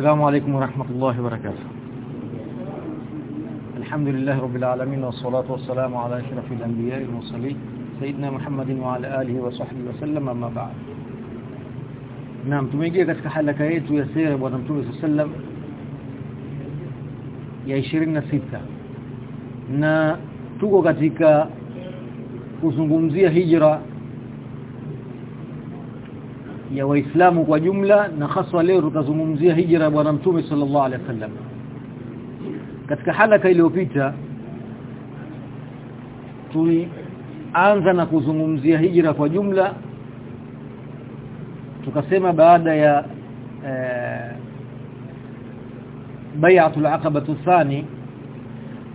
السلام عليكم ورحمة الله وبركاته. الحمد لله رب العالمين والصلاة والسلام على أشرف الأنبياء والمرسلين سيدنا محمد وعلى آله وصحبه وسلم أما بعد. نعم tumeingia katika halaka yetu ya sira bwana mtume sallam ya 26 na tuko katika kuzungumzia hijra ya waislamu kwa jumla na haswa leo tutazungumzia hijra ya bwana mtume sallallahu alaihi wasallam. Katika halaka iliyopita tulianza na kuzungumzia hijra kwa jumla tukasema baada ya eh, bai'atul aqaba thani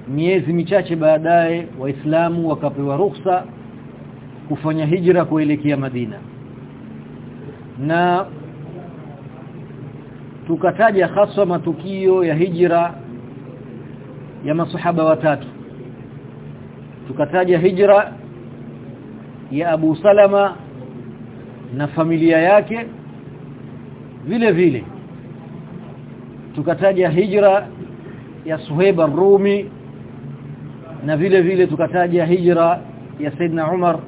miezi michache baadaye waislamu wakapewa ruhusa kufanya hijra kuelekea Madina na tukataja haswa matukio ya hijra ya masahaba watatu. Tukataja hijra ya Abu Salama na familia yake vile vile. Tukataja hijra ya Suhaib rumi na vile vile tukataja hijra ya Saidna Umar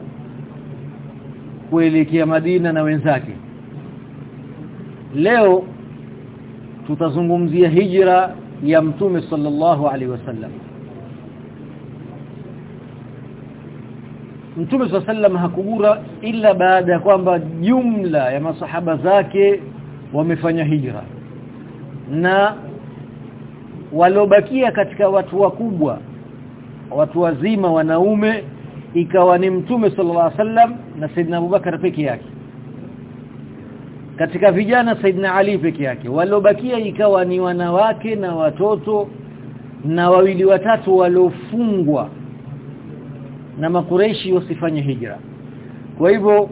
kuelekea Madina na wenzake leo tutazungumzia hijra ya mtume sallallahu alaihi wasallam. Mtume sallam hakugura ila baada ya kwamba jumla ya masahaba zake wamefanya hijra. Na walobakia katika watu wakubwa watu wazima wanaume ikawa ni mtume sallallahu alaihi wasallam na Saidina Abubakar peke yake katika vijana Saidna Ali peke yake. Waliobakia ikawa ni wanawake na watoto na wawili watatu waliofungwa na makureishi wasifanye hijra. Kwa hivyo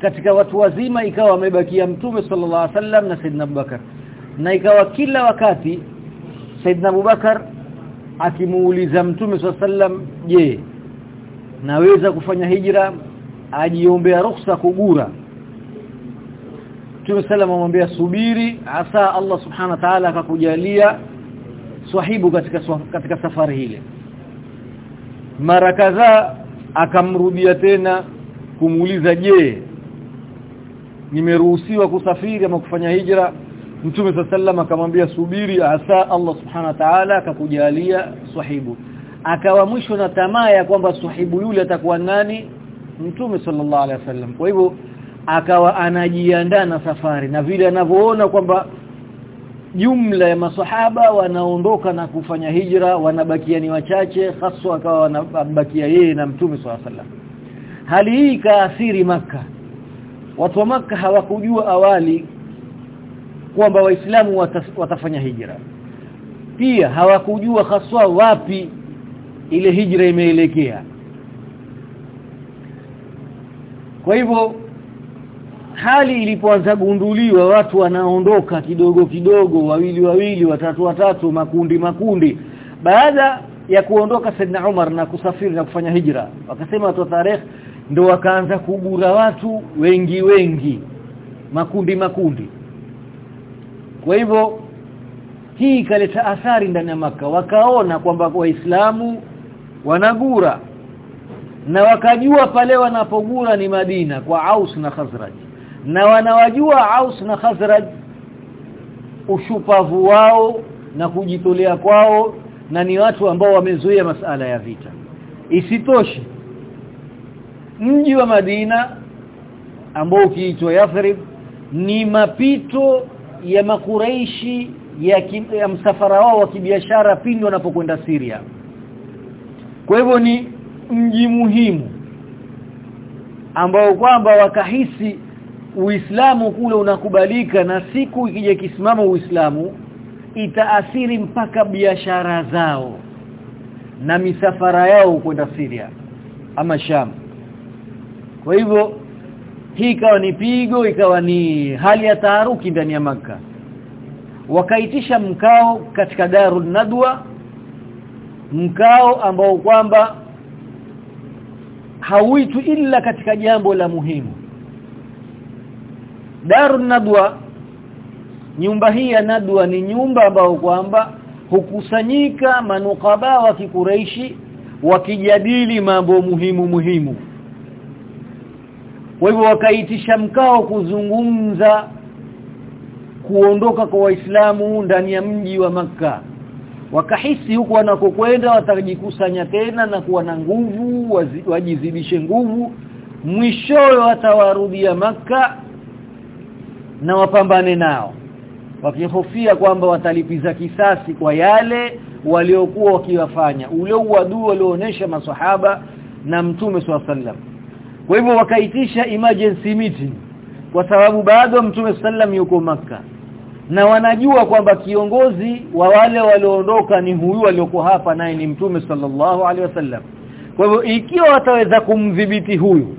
katika watu wazima ikawa wamebakia mtume sallallahu alaihi wasallam na Saidna Abubakar. Na ikawa kila wakati Saidina Abubakar akimuuliza mtume sallallahu alaihi wasallam je naweza kufanya hijra? Ajiombea ruhusa kugura Mtume sallam amwambia subiri asa Allah subhana wa ta'ala akakujalia swahibu katika katika safari ile. Mara kadhaa akamrudia tena kumuuliza je nimeruhusiwa kusafiri ama kufanya hijra? Mtume sallam akamwambia subiri asa Allah subhana wa ta'ala akakujalia swahibu. Akawa mwisho na tamaa ya kwamba swahibu yule atakuwa nani? Mtume sallallahu alaihi wasallam kwa hivyo akawa anajiandaa na safari. Na vile anavyoona kwamba jumla ya masahaba wanaondoka na kufanya hijra wanabakia ni wachache hasa akawa wanabakia yeye na mtume swalla sallam hali hii kaathiri maka watu wa maka hawakujua awali kwamba waislamu watafanya hijra. Pia hawakujua haswa wapi ile hijra imeelekea. Kwa hivyo hali ilipoanza gunduliwa watu wanaondoka kidogo kidogo wawili wawili watatu watatu makundi makundi. Baada ya kuondoka Saidna Umar na kusafiri na kufanya hijra wakasema watu tarehe ndio wakaanza kugura watu wengi wengi makundi makundi. Kwa hivyo hii ikaleta athari ndani ya maka wakaona kwamba waislamu wanagura na wakajua pale wanapogura ni Madina kwa Aus na Khazraj na wanawajua Aus na Khazraj ushupavu wao na kujitolea kwao na ni watu ambao wamezuia masala ya vita. Isitoshe mji wa Madina ambao ukiitwa Yathrib ni mapito ya makureishi ya, ki, ya msafara wao wa kibiashara pindi wanapokwenda Syria. Kwa hivyo ni mji muhimu ambao kwamba wakahisi Uislamu kule unakubalika na siku ikija kisimama Uislamu itaathiri mpaka biashara zao na misafara yao kwenda Syria ama Sham. Kwa hivyo hii ikawa ni pigo ikawa ni hali ya taharuki ndani ya maka wakaitisha mkao katika Darul Nadwa mkao ambao kwamba hauitwi ila katika jambo la muhimu Darun Nadwa. Nyumba hii ya nadwa ni nyumba ambayo kwamba hukusanyika manukaba wa kikureishi wakijadili mambo muhimu muhimu. Kwa hivyo wakaitisha mkao kuzungumza kuondoka kwa waislamu ndani ya mji wa maka wakahisi huku wanakokwenda watajikusanya tena na kuwa na nguvu wajizidishe nguvu. Mwishowe watawarudia maka na wapambane nao wakihofia kwamba watalipiza kisasi kwa yale waliokuwa wakiwafanya ule uadui walioonesha maswahaba na mtume sallam. Kwa hivyo wakaitisha emergency meeting kwa sababu bado mtume sallam yuko maka na wanajua kwamba kiongozi wa wale walioondoka ni huyu aliyokuwa hapa naye ni mtume sallallahu alaihi wasallam kwa hivyo ikiwa wataweza kumdhibiti huyu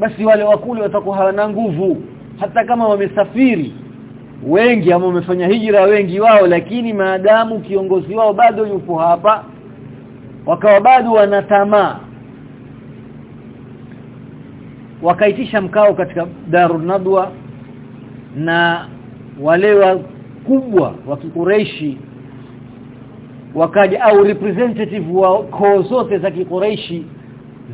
basi wale wakuli watakuwa hawana nguvu hata kama wamesafiri wengi ama wamefanya hijra wengi wao lakini maadamu kiongozi wao bado yupo hapa wakawa bado wanatamaa wakaitisha mkao katika Darun Nadwa na wale wakubwa wa kikureishi wakaja au representative wa koo zote za kikureishi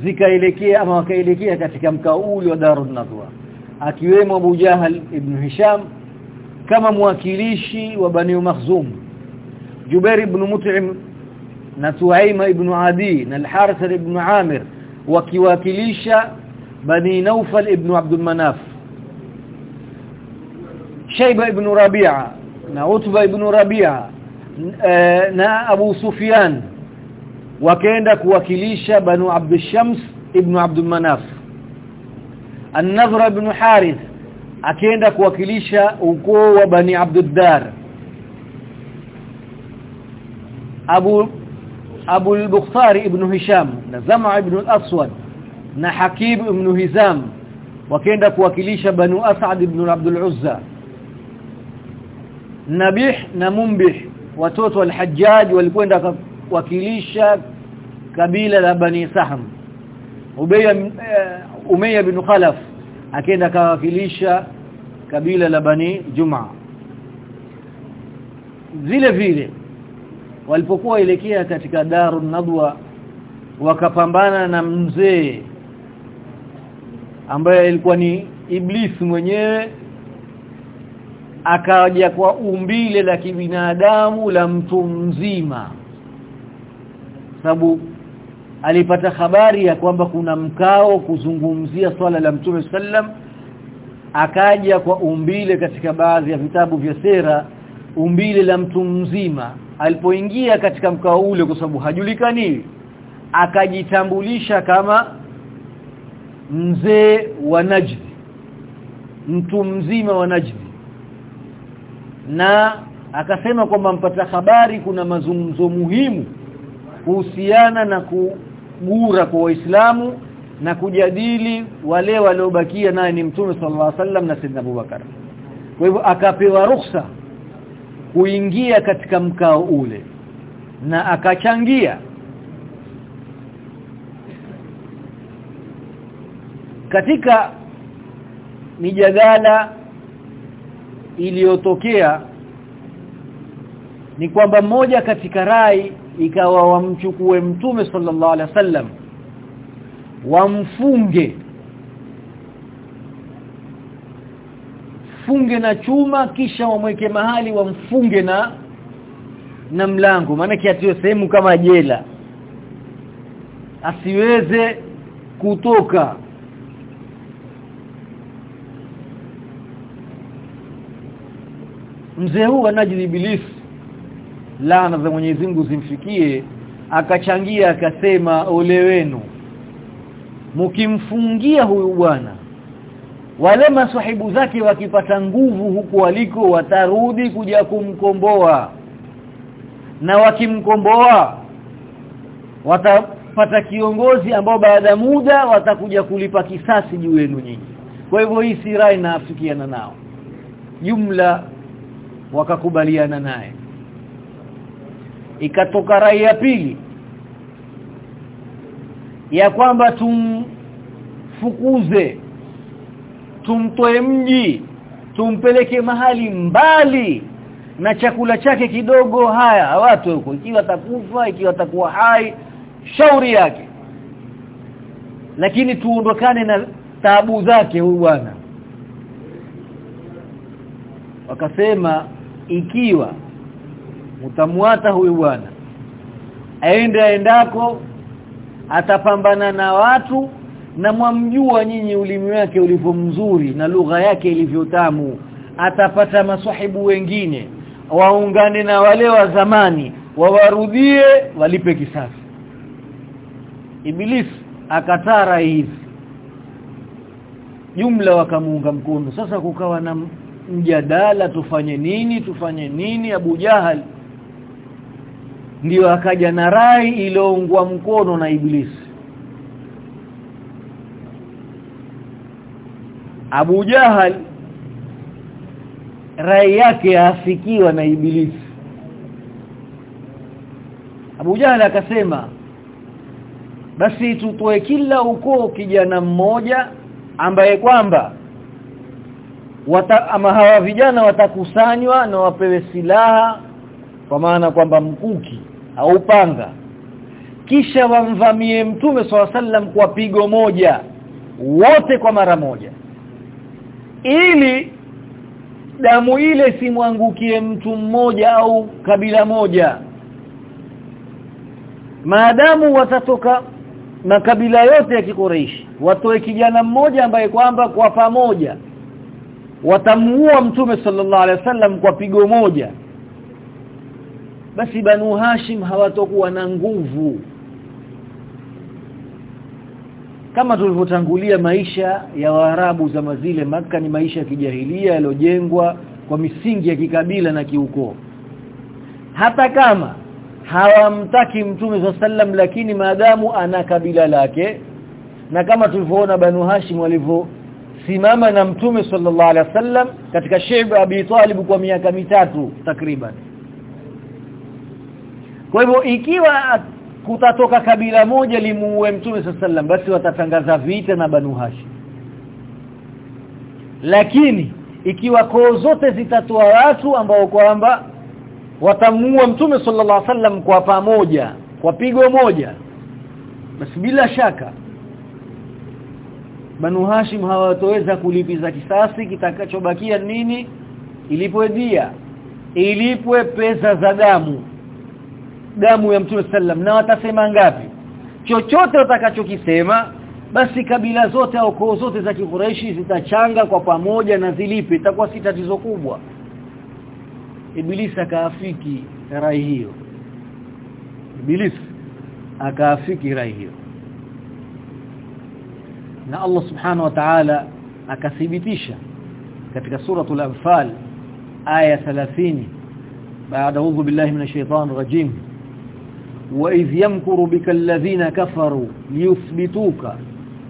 zikaelekea ama wakaelekea katika mkao ule wa Darun Nadwa akiwemo Abu Jahal ibn Hisham kama mwakilishi wa Bani Makhzum Jubair ibn Mut'im na Tuaima ibn Adi na Al-Harith ibn Amir wakiwakilisha Bani Naufal ibn Abdul Manaf Shayba ibn Rabi'a na Utba ibn Rabi'a na Abu Sufyan wakaenda kuwakilisha Banu Abd Shams ibn Abdul Manaf An-Nadhr ibn Harith akaenda kuwakilisha ukoo wa Bani Abduddar Abu Abu al-Bukhari ibn Hisham na Zama ibn al-Aswad na Hakib ibn Hizam wakaenda kuwakilisha Banu Asad ibn Abdul Uzza Nabih na Mumbih watoto al-Hajjaj walikwenda kuwakilisha kabila la Bani Sahm Ubayya uh, Umayya bin Khalaf akaenda kawakilisha kabila la Bani Juma. Vile vile walipokuwa elekea katika Darun Nadwa wakapambana na mzee ambaye alikuwa ni Iblis mwenyewe akaja kwa umbile la kibinadamu la mtu mzima. Sababu alipata habari ya kwamba kuna mkao kuzungumzia swala la Mtume sallam akaja kwa umbile katika baadhi ya vitabu vya sera umbile la mtu mzima. Alipoingia katika mkao ule kwa sababu hajulikani akajitambulisha kama mzee wa Najd mtu mzima wa Najd na akasema kwamba mpata habari kuna mazungumzo muhimu kuhusiana na kugura kwa waislamu na kujadili wale waliobakia naye ni mtume sallallahu alaihi wasallam na sidna Abubakar kwa hivyo akapewa ruhusa kuingia katika mkao ule na akachangia katika mijadala iliyotokea ni kwamba mmoja katika rai ikawa wamchukue mtume sallallahu alaihi wasallam wamfunge. Funge na chuma kisha wamweke mahali wamfunge na na mlango. Maana kiatio sehemu kama jela. Asiweze kutoka. Mzee huu anajili ibilisi laana za Mwenyezi Mungu zimfikie akachangia akasema ole wenu. Mkimfungia huyu bwana wale maswahibu zake wakipata nguvu huku waliko watarudi kuja kumkomboa. Na wakimkomboa watapata kiongozi ambao baada muda watakuja kulipa kisasi juu yenu nyinyi. Kwa hivyo hii sirai inaafikiana nao. Jumla wakakubaliana naye ikatoka rai ya pili ya kwamba tumfukuze tumtoe mji tumpeleke mahali mbali na chakula chake kidogo. Haya watu huko. Ikiwa atakufa ikiwa atakuwa hai shauri yake. Lakini tuondokane na taabu zake huyu bwana. Wakasema ikiwa utamwata huyu bwana. Aende aendako atapambana na watu na mwamjua nyinyi ulimi wake ulivyo mzuri na lugha yake ilivyotamu atapata maswahibu wengine waungane na wale wa zamani wawarudie walipe kisasi. Iblis akatara hivi jumla wakamuunga mkono. Sasa kukawa na mjadala tufanye nini tufanye nini Abu Jahal ndio akaja na rai iliyoungwa mkono na Iblisi Abu Jahal rai yake afikiwa na iblisi Abu Jahal akasema basi tutoe kila ukoo kijana mmoja ambaye kwamba wata, ama hawa vijana watakusanywa na wapewe silaha kwa maana kwamba mkuki au panga kisha wamvamie mtume swalla sallam kwa pigo moja wote kwa mara moja. Ili damu ile simwangukie mtu mmoja au kabila moja. Maadamu watatoka makabila yote ya kikoreishi watoe kijana mmoja ambaye kwamba kwa pamoja watamuua mtume sallallahu alaihi wasallam kwa pigo moja basi banu hashim hawatokuwa na nguvu. Kama tulivyotangulia maisha ya Waarabu za mazile maka ni maisha ya kijahilia yaliyojengwa kwa misingi ya kikabila na kiukoo. Hata kama hawamtaki mtume sallam lakini maadamu ana kabila lake na kama tulivyoona banu hashim walivyo simama na mtume sallallahu alaihi wasallam katika shiba Abi Talib kwa miaka mitatu takriban kwa hivyo ikiwa kutatoka kabila moja limuue mtume sallam basi watatangaza vita na banu hashim. Lakini ikiwa koo zote zitatoa watu ambao kwamba watamuua mtume sallallahu alaihi wasallam kwa pamoja kwa pigo moja basi bila shaka Banu Hashim hawatoweza kulipiza kisasi kitakachobakia nini? Ilipoedia ilipwe pesa za damu damu ya Mtume sallam na watasema ngapi? Chochote utakachokisema basi kabila zote au koo zote za Kikureishi zitachanga kwa pamoja na zilipe. Itakuwa si tatizo kubwa. Ibilisi akaafiki rai hiyo. Ibilisi akaafiki rai hiyo. Na Allah subhanahu wa ta'ala akathibitisha katika suratul anfal aya 30 baada udhu billahi minash shaitani rajim wa idh yamkuru bika alladhina kafaru liyuthbituka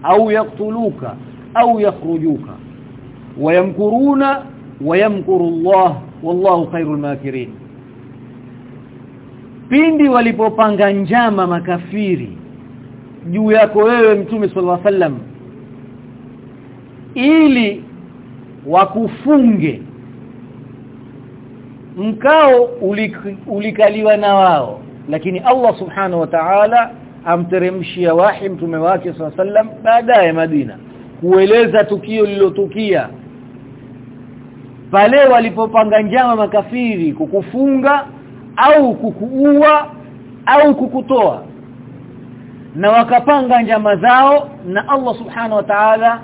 au yaqtuluka au yakhrujuka. Wayamkuruna wayamkuru Allah wallahu khairul makirin. Pindi walipopanga njama makafiri juu yako wewe mtume sallallahu alaihi wasallam ili wakufunge mkao ulik, ulikaliwa na wao lakini Allah subhanahu wa ta'ala amteremshia wahi mtume wake sallam baadaye Madina. Kueleza tukio lililotukia. Pale walipopanga njama makafiri kukufunga au kukuua au kukutoa. Na wakapanga njama zao na Allah subhanahu wa ta'ala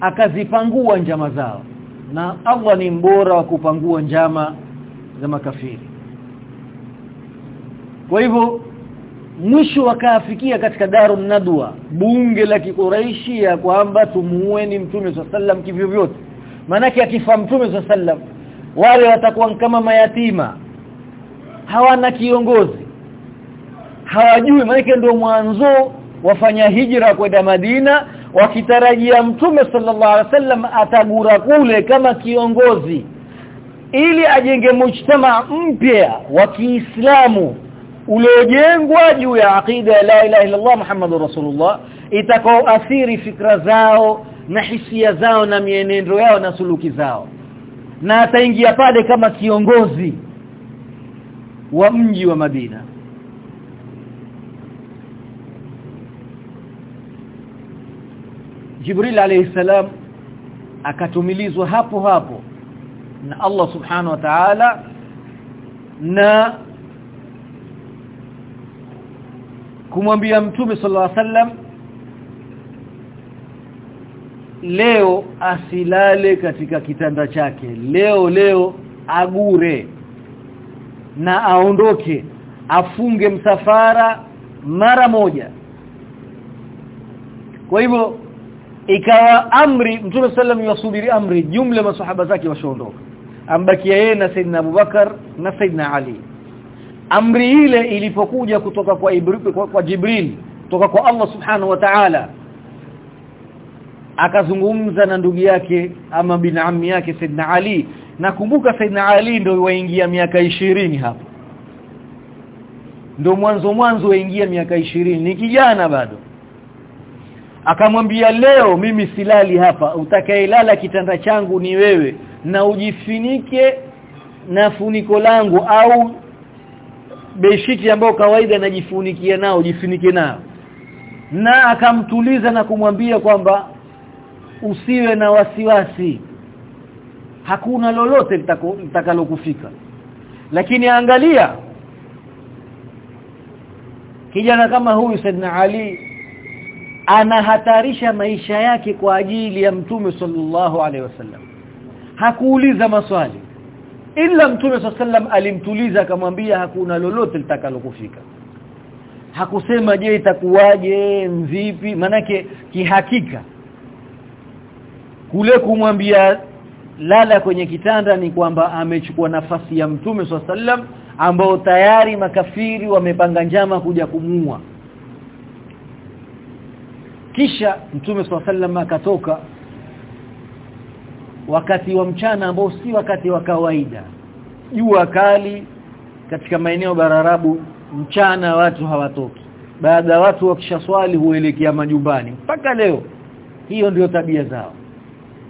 akazipangua njama zao. Na Allah ni mbora wa kupangua njama za makafiri kwa hivyo mwisho wakaafikia katika daru nadwa bunge la kikuraishi ya kwamba tumuueni mtume sallam kivyo vyote manake akifa mtume sallam wale watakuwa kama mayatima. Hawana kiongozi. Hawajui manake ndio mwanzo wafanya hijra kwenda Madina wakitarajia mtume sallallahu alaihi wasallam atagura kule kama kiongozi. Ili ajenge mujtama mpya wa Kiislamu uliojengwa juu ya aqida ya la ilaha illa Allah Muhammadur Rasulullah itakaoathiri fikra zao na hisia zao na mienendo yao na suluki zao. Na ataingia pale kama kiongozi wa mji wa Madina. Jibril alayhi salam akatumilizwa hapo hapo na Allah subhanahu wa ta'ala na kumwambia mtume sallallahu alaihi wasallam leo asilale katika kitanda chake. Leo leo agure na aondoke afunge msafara mara moja. Kwa hivyo ikawa amri mtume sallam yasubiri amri jumla masahaba zake washaondoka. Ambakia yeye na saidina Abubakar na saidina Ali amri ile ilipokuja kutoka kwa, Ibrahim kwa, kwa Jibril kutoka kwa Allah subhanahu wa ta'ala. Akazungumza na ndugu yake ama binaami yake Saidna Ali. Nakumbuka Saidna Ali ndio waingia miaka ishirini hapo. Ndio mwanzo mwanzo waingia miaka ishirini. Ni kijana bado. Akamwambia leo mimi silali hapa. Utakayelala kitanda changu ni wewe. Na ujifinike na funiko langu au beshiti ambayo kawaida anajifunikia nao jifunike nao. Na akamtuliza na kumwambia kwamba usiwe na wasiwasi. Hakuna lolote litakalokufika. Lakini angalia kijana kama huyu Saidna Ali anahatarisha maisha yake kwa ajili ya mtume sallallahu alaihi wasallam. Hakuuliza maswali ila mtume sallam alimtuliza akamwambia hakuna lolote litakalokufika. Hakusema je itakuwaje? Mvipi? Manake kihakika kule kumwambia lala kwenye kitanda ni kwamba amechukua nafasi ya mtume sallam ambao tayari makafiri wamepanga njama kuja kumuua. Kisha mtume sallam akatoka wakati wa mchana ambao si wakati wa kawaida. Jua kali katika maeneo bararabu mchana watu hawatoki. Baada ya watu wakishaswali huelekea majumbani. Mpaka leo hiyo ndiyo tabia zao.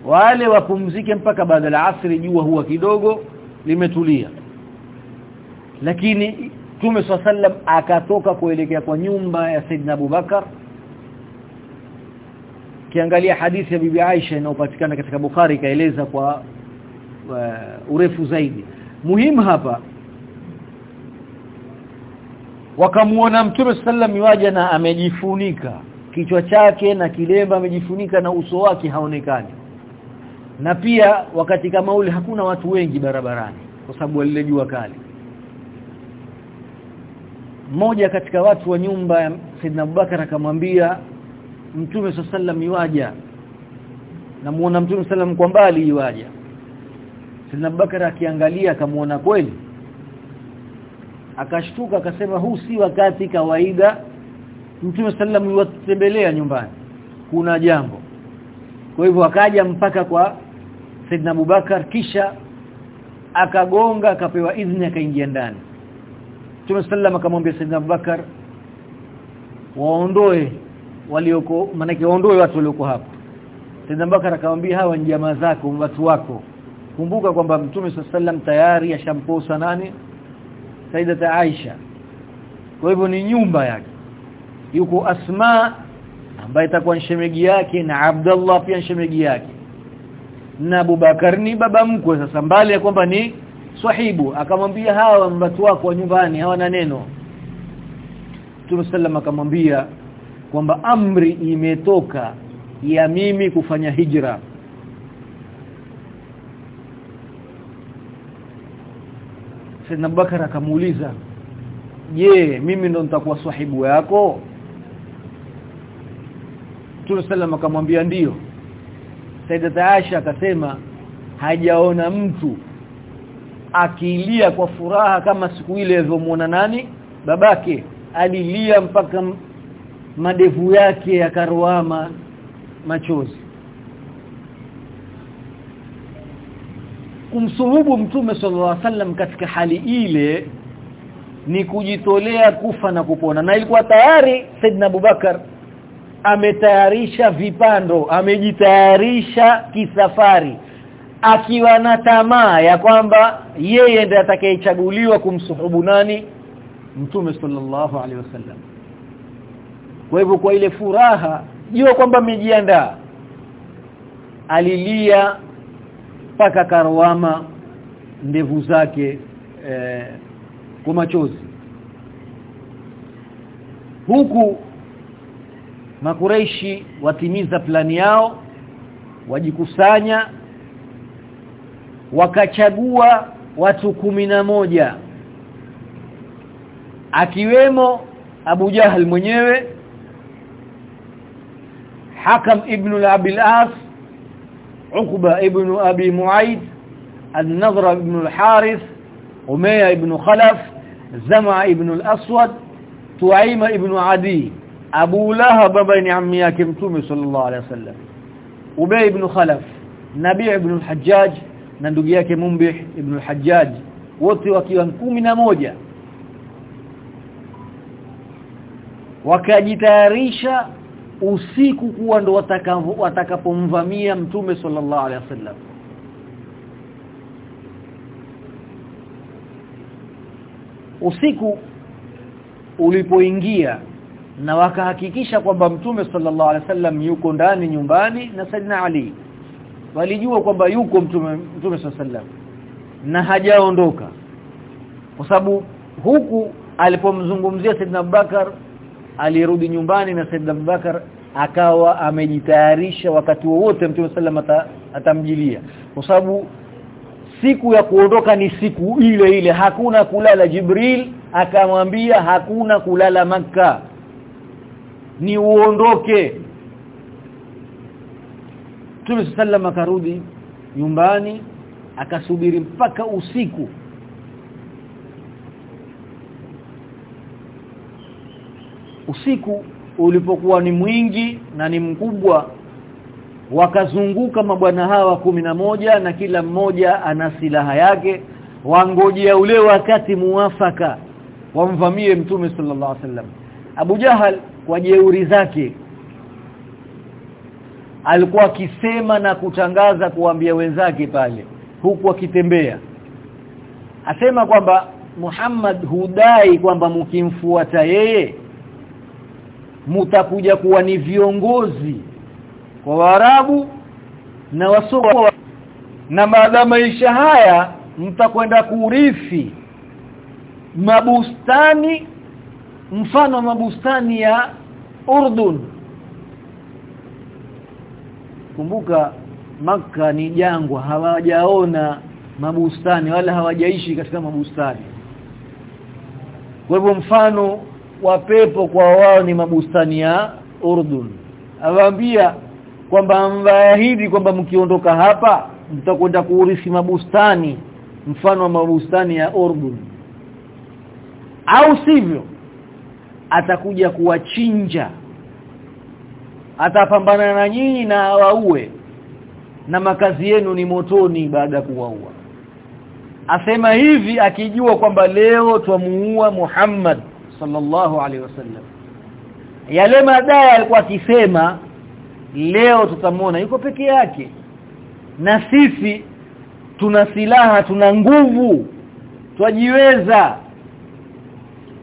Wale wapumzike mpaka baada ya asri jua huwa kidogo limetulia. Lakini Mtume swalla akatoka kuelekea kwa nyumba ya Saidina Abubakar kiangalia hadithi ya bibi Aisha inayopatikana katika Bukhari ikaeleza kwa uh, urefu zaidi. Muhimu hapa wakamuona Mtume sallam yuaja na amejifunika. Kichwa chake na kilemba amejifunika na uso wake haonekani. Na pia wakati kama ule hakuna watu wengi barabarani kwa sababu lile jua kali. Mmoja katika watu wa nyumba ya Saidina Abubakar akamwambia Mtume sallam yuaja. Namuona Mtume sallam kwa mbali yuaja. Sina Abubakar akiangalia akamuona kweli. Akashtuka akasema huu si wakati kawaida. Mtume sallam yuwatembelea nyumbani. Kuna jambo. Kwa hivyo akaja mpaka kwa Saidna Abubakar kisha akagonga akapewa idhini akaingia ndani. Mtume sallam akamwambia Saidna Abubakar waondoe walioko manake waondoe watu walioko hapa Abubakar akamwambia hawa ni jamaa zako watu wako. Kumbuka kwamba Mtume sallam tayari ashamposa nani? Saidata Aisha. Kwa hivyo ni nyumba yake. Yuko Asma ambaye itakuwa nshemegi shemegi yake na Abdullah pia shemegi yake. Na Abubakar ni baba mkwe. Sasa mbali ya kwamba ni swahibu akamwambia hawa watu wako wa nyumbani hawana neno. Mtume sallam akamwambia kwamba amri imetoka ya mimi kufanya hijra. Saidna Abubakar akamuuliza je mimi ndo nitakuwa sahibu yako? Sallam akamwambia ndiyo Saidata Aisha akasema hajaona mtu akilia kwa furaha kama siku ile alivyomuona nani? Babake. Alilia mpaka madevu yake yakaruama machozi. Kumsuhubu mtume sallallahu alaihi wasallam katika hali ile ni kujitolea kufa na kupona. Na ilikuwa tayari Saidna Abubakar ametayarisha vipando amejitayarisha kisafari akiwa na tamaa ya kwamba yeye ndiye atakayechaguliwa kumsuhubu nani? Mtume sallallahu alaihi wasallam kwa hivyo kwa ile furaha jua kwamba mmejiandaa alilia paka karwama ndevu zake eh, kwa machozi. Huku makureishi watimiza plani yao wajikusanya wakachagua watu kumi na moja akiwemo Abu Jahal mwenyewe Hakam ibn al-Abil As Uqba ibn Abi Muaid An-Nadhr ibn al-Harith Umayya ibn Khalaf Zama ibn al-Aswad Tuaima ibn Adi Abu Lahab baba ni ammi yake Mtume sallallahu alaihi wasallam Ubay ibn Khalaf Nabi' ibn al-Hajjaj na ndugu yake Mumbih ibn al-Hajjaj wote wakiwa moja wakajitayarisha usiku kuwa ndo watakapomvamia mtume sallallahu alaihi wasallam. Usiku ulipoingia na wakahakikisha kwamba mtume sallallahu alaihi wasallam yuko ndani nyumbani na Saidina Ali. Walijua kwamba yuko mtume mtume sallallahu alaihi na hajaondoka. Kwa sababu huku alipomzungumzia Saidina Abubakar alirudi nyumbani na Said Abubakar akawa amejitayarisha wakati wote Mtume sallam atamjilia. Kwa sababu siku ya kuondoka ni siku ile ile. Hakuna kulala Jibril akamwambia hakuna kulala maka ni uondoke. Mtume sallam akarudi nyumbani akasubiri mpaka usiku usiku ulipokuwa ni mwingi na ni mkubwa wakazunguka mabwana hawa moja na kila mmoja ana silaha yake wangojea ule wakati muwafaka wamvamie mtume sallallahu alaihi wasallam. Abu Jahal kwa jeuri zake alikuwa akisema na kutangaza kuambia wenzake pale huku akitembea. Asema kwamba Muhammad hudai kwamba mkimfuata yeye mutakuja kuwa ni viongozi kwa Waarabu na wasoko na baada maisha haya mtakwenda kurithi mabustani mfano mabustani ya Urdun. Kumbuka maka ni jangwa hawajaona mabustani wala hawajaishi katika mabustani. Kwa hivyo mfano wa pepo kwa wao ni mabustani ya Urdun. Awaambia kwamba mwaahidi kwamba mkiondoka hapa mtakwenda kuurithi mabustani mfano wa mabustani ya Urdun. Au sivyo? Atakuja kuwachinja. Atapambana na nyinyi na awaue. Na makazi yenu ni motoni baada ya kuwaua. Asema hivi akijua kwamba leo twamuua Muhammad sallallahu alaihi wasallam yale madai alikuwa akisema leo tutamwona yuko peke yake. Na sisi tuna silaha tuna nguvu twajiweza.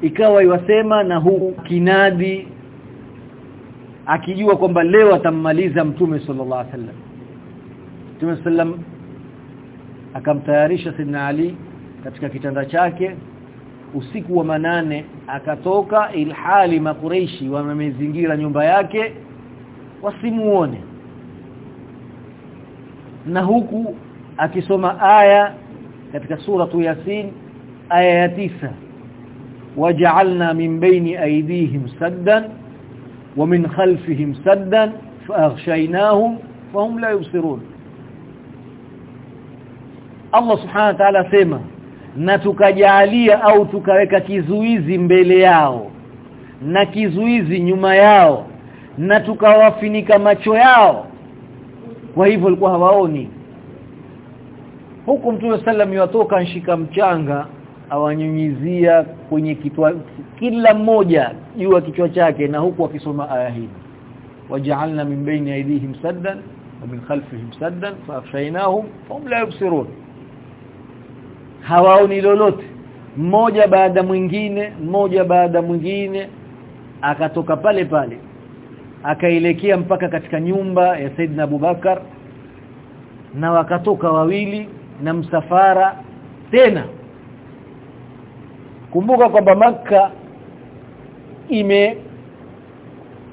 Ikawa iwasema na huu kinadi akijua kwamba leo atammaliza mtume sallallahu alaihi wasallam mtume sallam akamtayarisha sidna ali katika kitanda chake usiku wa manane akatoka ilhali makureishi wamezingira nyumba yake wasimuone. Na huku akisoma aya katika sura yasin aya ya tisa. Waja'alna min baini aydihim saddan wa min khalfihim saddan faaghshaynahum fahum la yubsirun. Allah subhanahu wa ta'ala sema na tukajaalia au tukaweka kizuizi mbele yao na kizuizi nyuma yao na tukawafinika macho yao. Kwa hivyo walikuwa hawaoni. Huku mtume sallam yatoka nshika mchanga awanyunyizia kwenye kitwa kila mmoja juu kichwa chake na huku akisoma aya hii. Waja'alna min bayni aydihim saddan wa min khalfihim saddan fa afshaynahum hum la yubsirun hawaoni lolote. Mmoja baada mwingine mmoja baada mwingine akatoka pale pale akaelekea mpaka katika nyumba ya Saidina Abubakar na wakatoka wawili na msafara tena. Kumbuka kwamba maka ime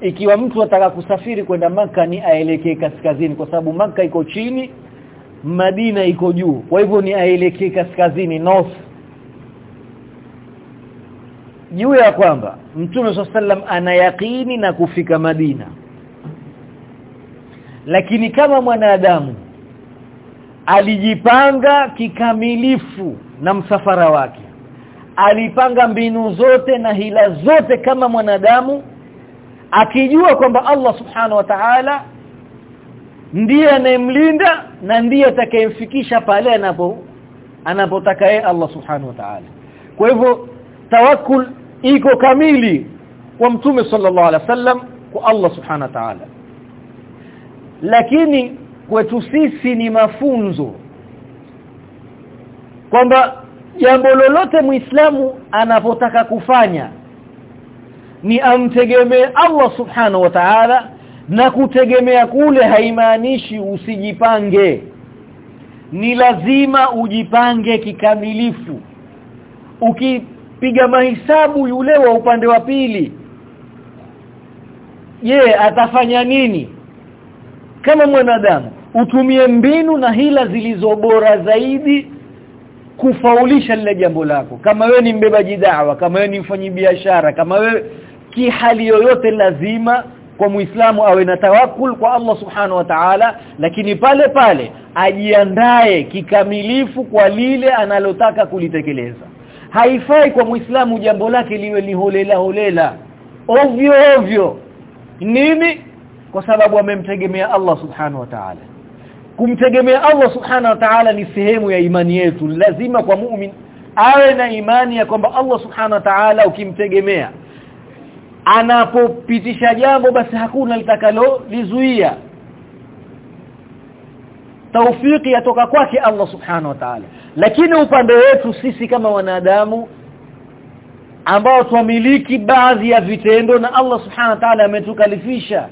ikiwa mtu ataka kusafiri kwenda maka ni aelekee kaskazini kwa sababu maka iko chini Madina iko juu. Kwa hivyo ni aelekee kaskazini north. Juu ya kwamba Mtume sallam anayakini na kufika Madina. Lakini kama mwanadamu alijipanga kikamilifu na msafara wake alipanga mbinu zote na hila zote kama mwanadamu akijua kwamba Allah subhanahu wa ta'ala ndiye anayemlinda na ndiye atakayemfikisha pale anapo anapotaka yeye Allah subhanahu wa ta'ala. Kwa hivyo tawakkul iko kamili kwa mtume sallallahu alaihi wasallam kwa Allah subhanahu wa ta'ala. Lakini kwetu sisi ni mafunzo kwamba jambo lolote muislamu anapotaka kufanya ni amtegemee Allah subhanahu wa ta'ala na kutegemea kule haimaanishi usijipange. Ni lazima ujipange kikamilifu. Ukipiga mahesabu yule wa upande wa pili je atafanya nini? Kama mwanadamu utumie mbinu na hila zilizo bora zaidi kufaulisha lile jambo lako. Kama wewe ni mbebaji dawa kama wewe ni mfanyibiashara kama wewe kihali yoyote lazima kwa muislamu awe na tawakul kwa Allah subhanahu wa ta'ala lakini pale pale ajiandae kikamilifu kwa lile analotaka kulitekeleza. Haifai kwa muislamu jambo lake liwe ni holela holela ovyo ovyo. Nini? Kwa sababu amemtegemea Allah subhanahu wa ta'ala. Kumtegemea Allah subhanahu wa ta'ala ni sehemu ya imani yetu. Lazima kwa muumini awe na imani ya kwamba Allah subhanahu wa ta'ala ukimtegemea anapopitisha jambo basi hakuna litakalo lizuia. Taufiki yatoka kwake Allah subhanahu wa ta'ala. Lakini upande wetu sisi kama wanadamu ambao twamiliki baadhi ya vitendo na Allah subhanahu wa ta'ala ametukalifisha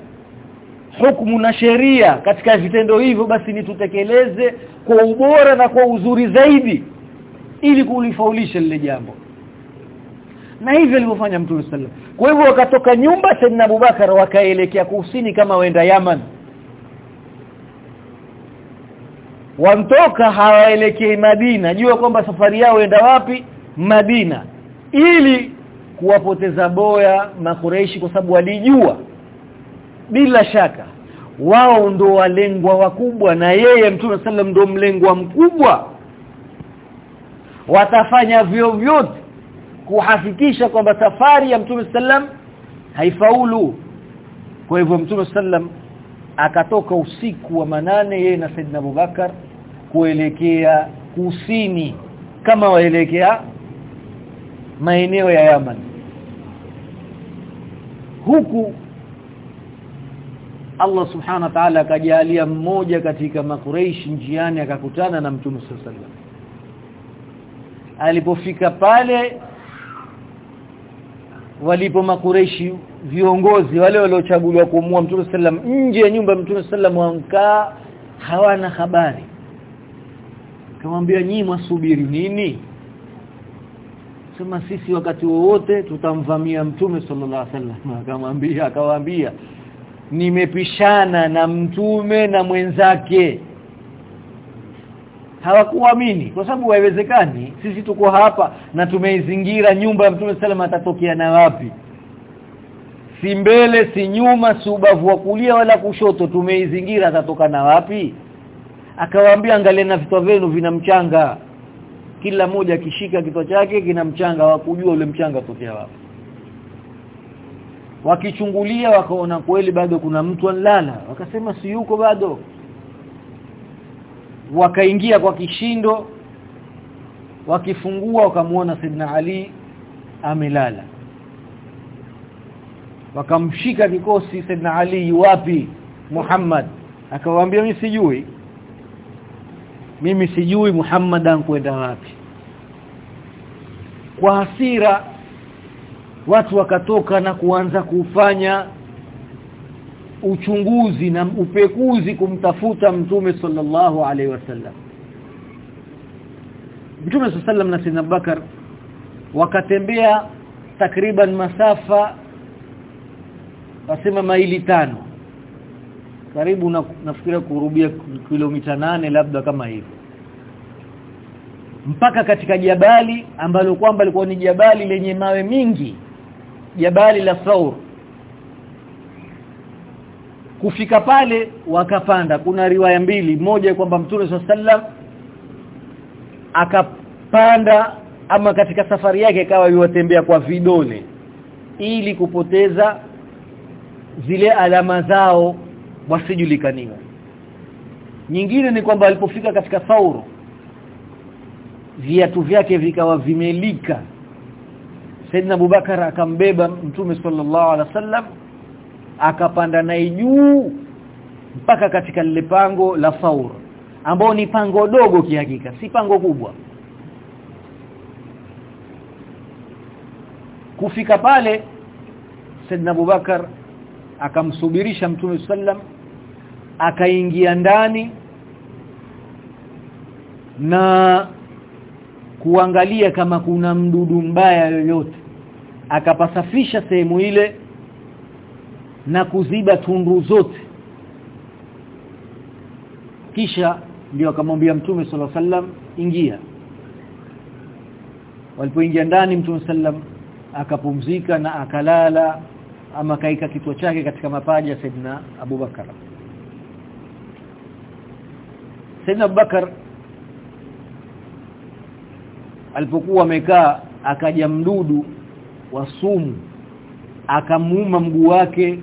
hukumu na sheria katika vitendo hivyo basi ni tutekeleze kwa ubora na kwa uzuri zaidi ili kulifaulisha lile jambo na hivyo alivyofanya Mtume sallam kwa hivyo wakatoka nyumba Saidina Abubakar wakaelekea kusini kama waenda Yaman. Wantoka hawaelekei Madina. Jua kwamba safari yao enda wapi? Madina. Ili kuwapoteza boya makureishi kwa sababu walijua. Bila shaka wao ndo walengwa wakubwa na yeye Mtume sallam ndo mlengwa mkubwa. Watafanya vyovyote kuhakikisha kwamba safari ya Mtume sallam haifaulu. Kwa hivyo Mtume sallam akatoka usiku wa manane yeye na Saidina Abubakar kuelekea kusini kama waelekea maeneo ya Yaman. Huku Allah subhanahu wa ta'ala akajalia mmoja katika makureishi njiani akakutana na Mtume sallam alipofika pale walipo makureishi viongozi wale waliochaguliwa kumua Mtume sallam nje ya nyumba ya Mtume sallam wankaa hawana habari. Kamwambia nyinyi mwasubiri nini? Sema sisi wakati wowote tutamvamia Mtume sallallahu alaihi wasallam. Akamwambia akawaambia nimepishana na mtume na mwenzake hawakuamini. Kwa sababu haiwezekani. Sisi tuko hapa na tumeizingira nyumba ya mtume salama atatokea na wapi? Si mbele si nyuma si ubavu wa kulia wala kushoto. Tumeizingira atatoka na wapi? Akawaambia angalia na vitu vyenu vina mchanga. Kila mmoja akishika kichwa chake kina mchanga. Wakujua ule mchanga tokea wapi. Wakichungulia wakaona kweli bado kuna mtu anlala wakasema si yuko bado wakaingia kwa kishindo wakifungua wakamuona Sidna Ali amelala. Wakamshika kikosi Sidna Ali wapi Muhammad? Akawaambia mimi sijui. Mimi sijui Muhammad ankwenda wapi. Kwa hasira watu wakatoka na kuanza kufanya uchunguzi na upekuzi kumtafuta mtume sallallahu alaihi wasallam. Mtume sallam na Sayyidina Bakar wakatembea takriban masafa wasema maili tano karibu na, nafikiria kurubia kilomita nane labda kama hivyo mpaka katika jabali ambalo kwamba lilikuwa ni jabali lenye mawe mingi jabali la Saur kufika pale wakapanda. Kuna riwaya mbili moja kwamba Mtume sallam akapanda ama katika safari yake akawa yuwatembea kwa vidole ili kupoteza zile alama zao wasijulikaniwe. Nyingine ni kwamba alipofika katika Sauro viatu vyake vikawa vimelika. Saidina Abubakar akambeba Mtume sallallahu alaihi wasallam akapanda naye juu mpaka katika lile pango la faur ambao ni pango dogo kihakika si pango kubwa. Kufika pale Saidna Abubakar akamsubirisha Mtume sallam akaingia ndani na kuangalia kama kuna mdudu mbaya yoyote. Akapasafisha sehemu ile na kuziba tundu zote. Kisha ndio akamwambia Mtume sala sallam ingia. Walipoingia ndani Mtume sallam akapumzika na akalala ama kaika kichwa chake katika mapaja ya Saidina Abubakar Saidina Abubakar alipokuwa amekaa akaja mdudu wa sumu akamuuma mguu wake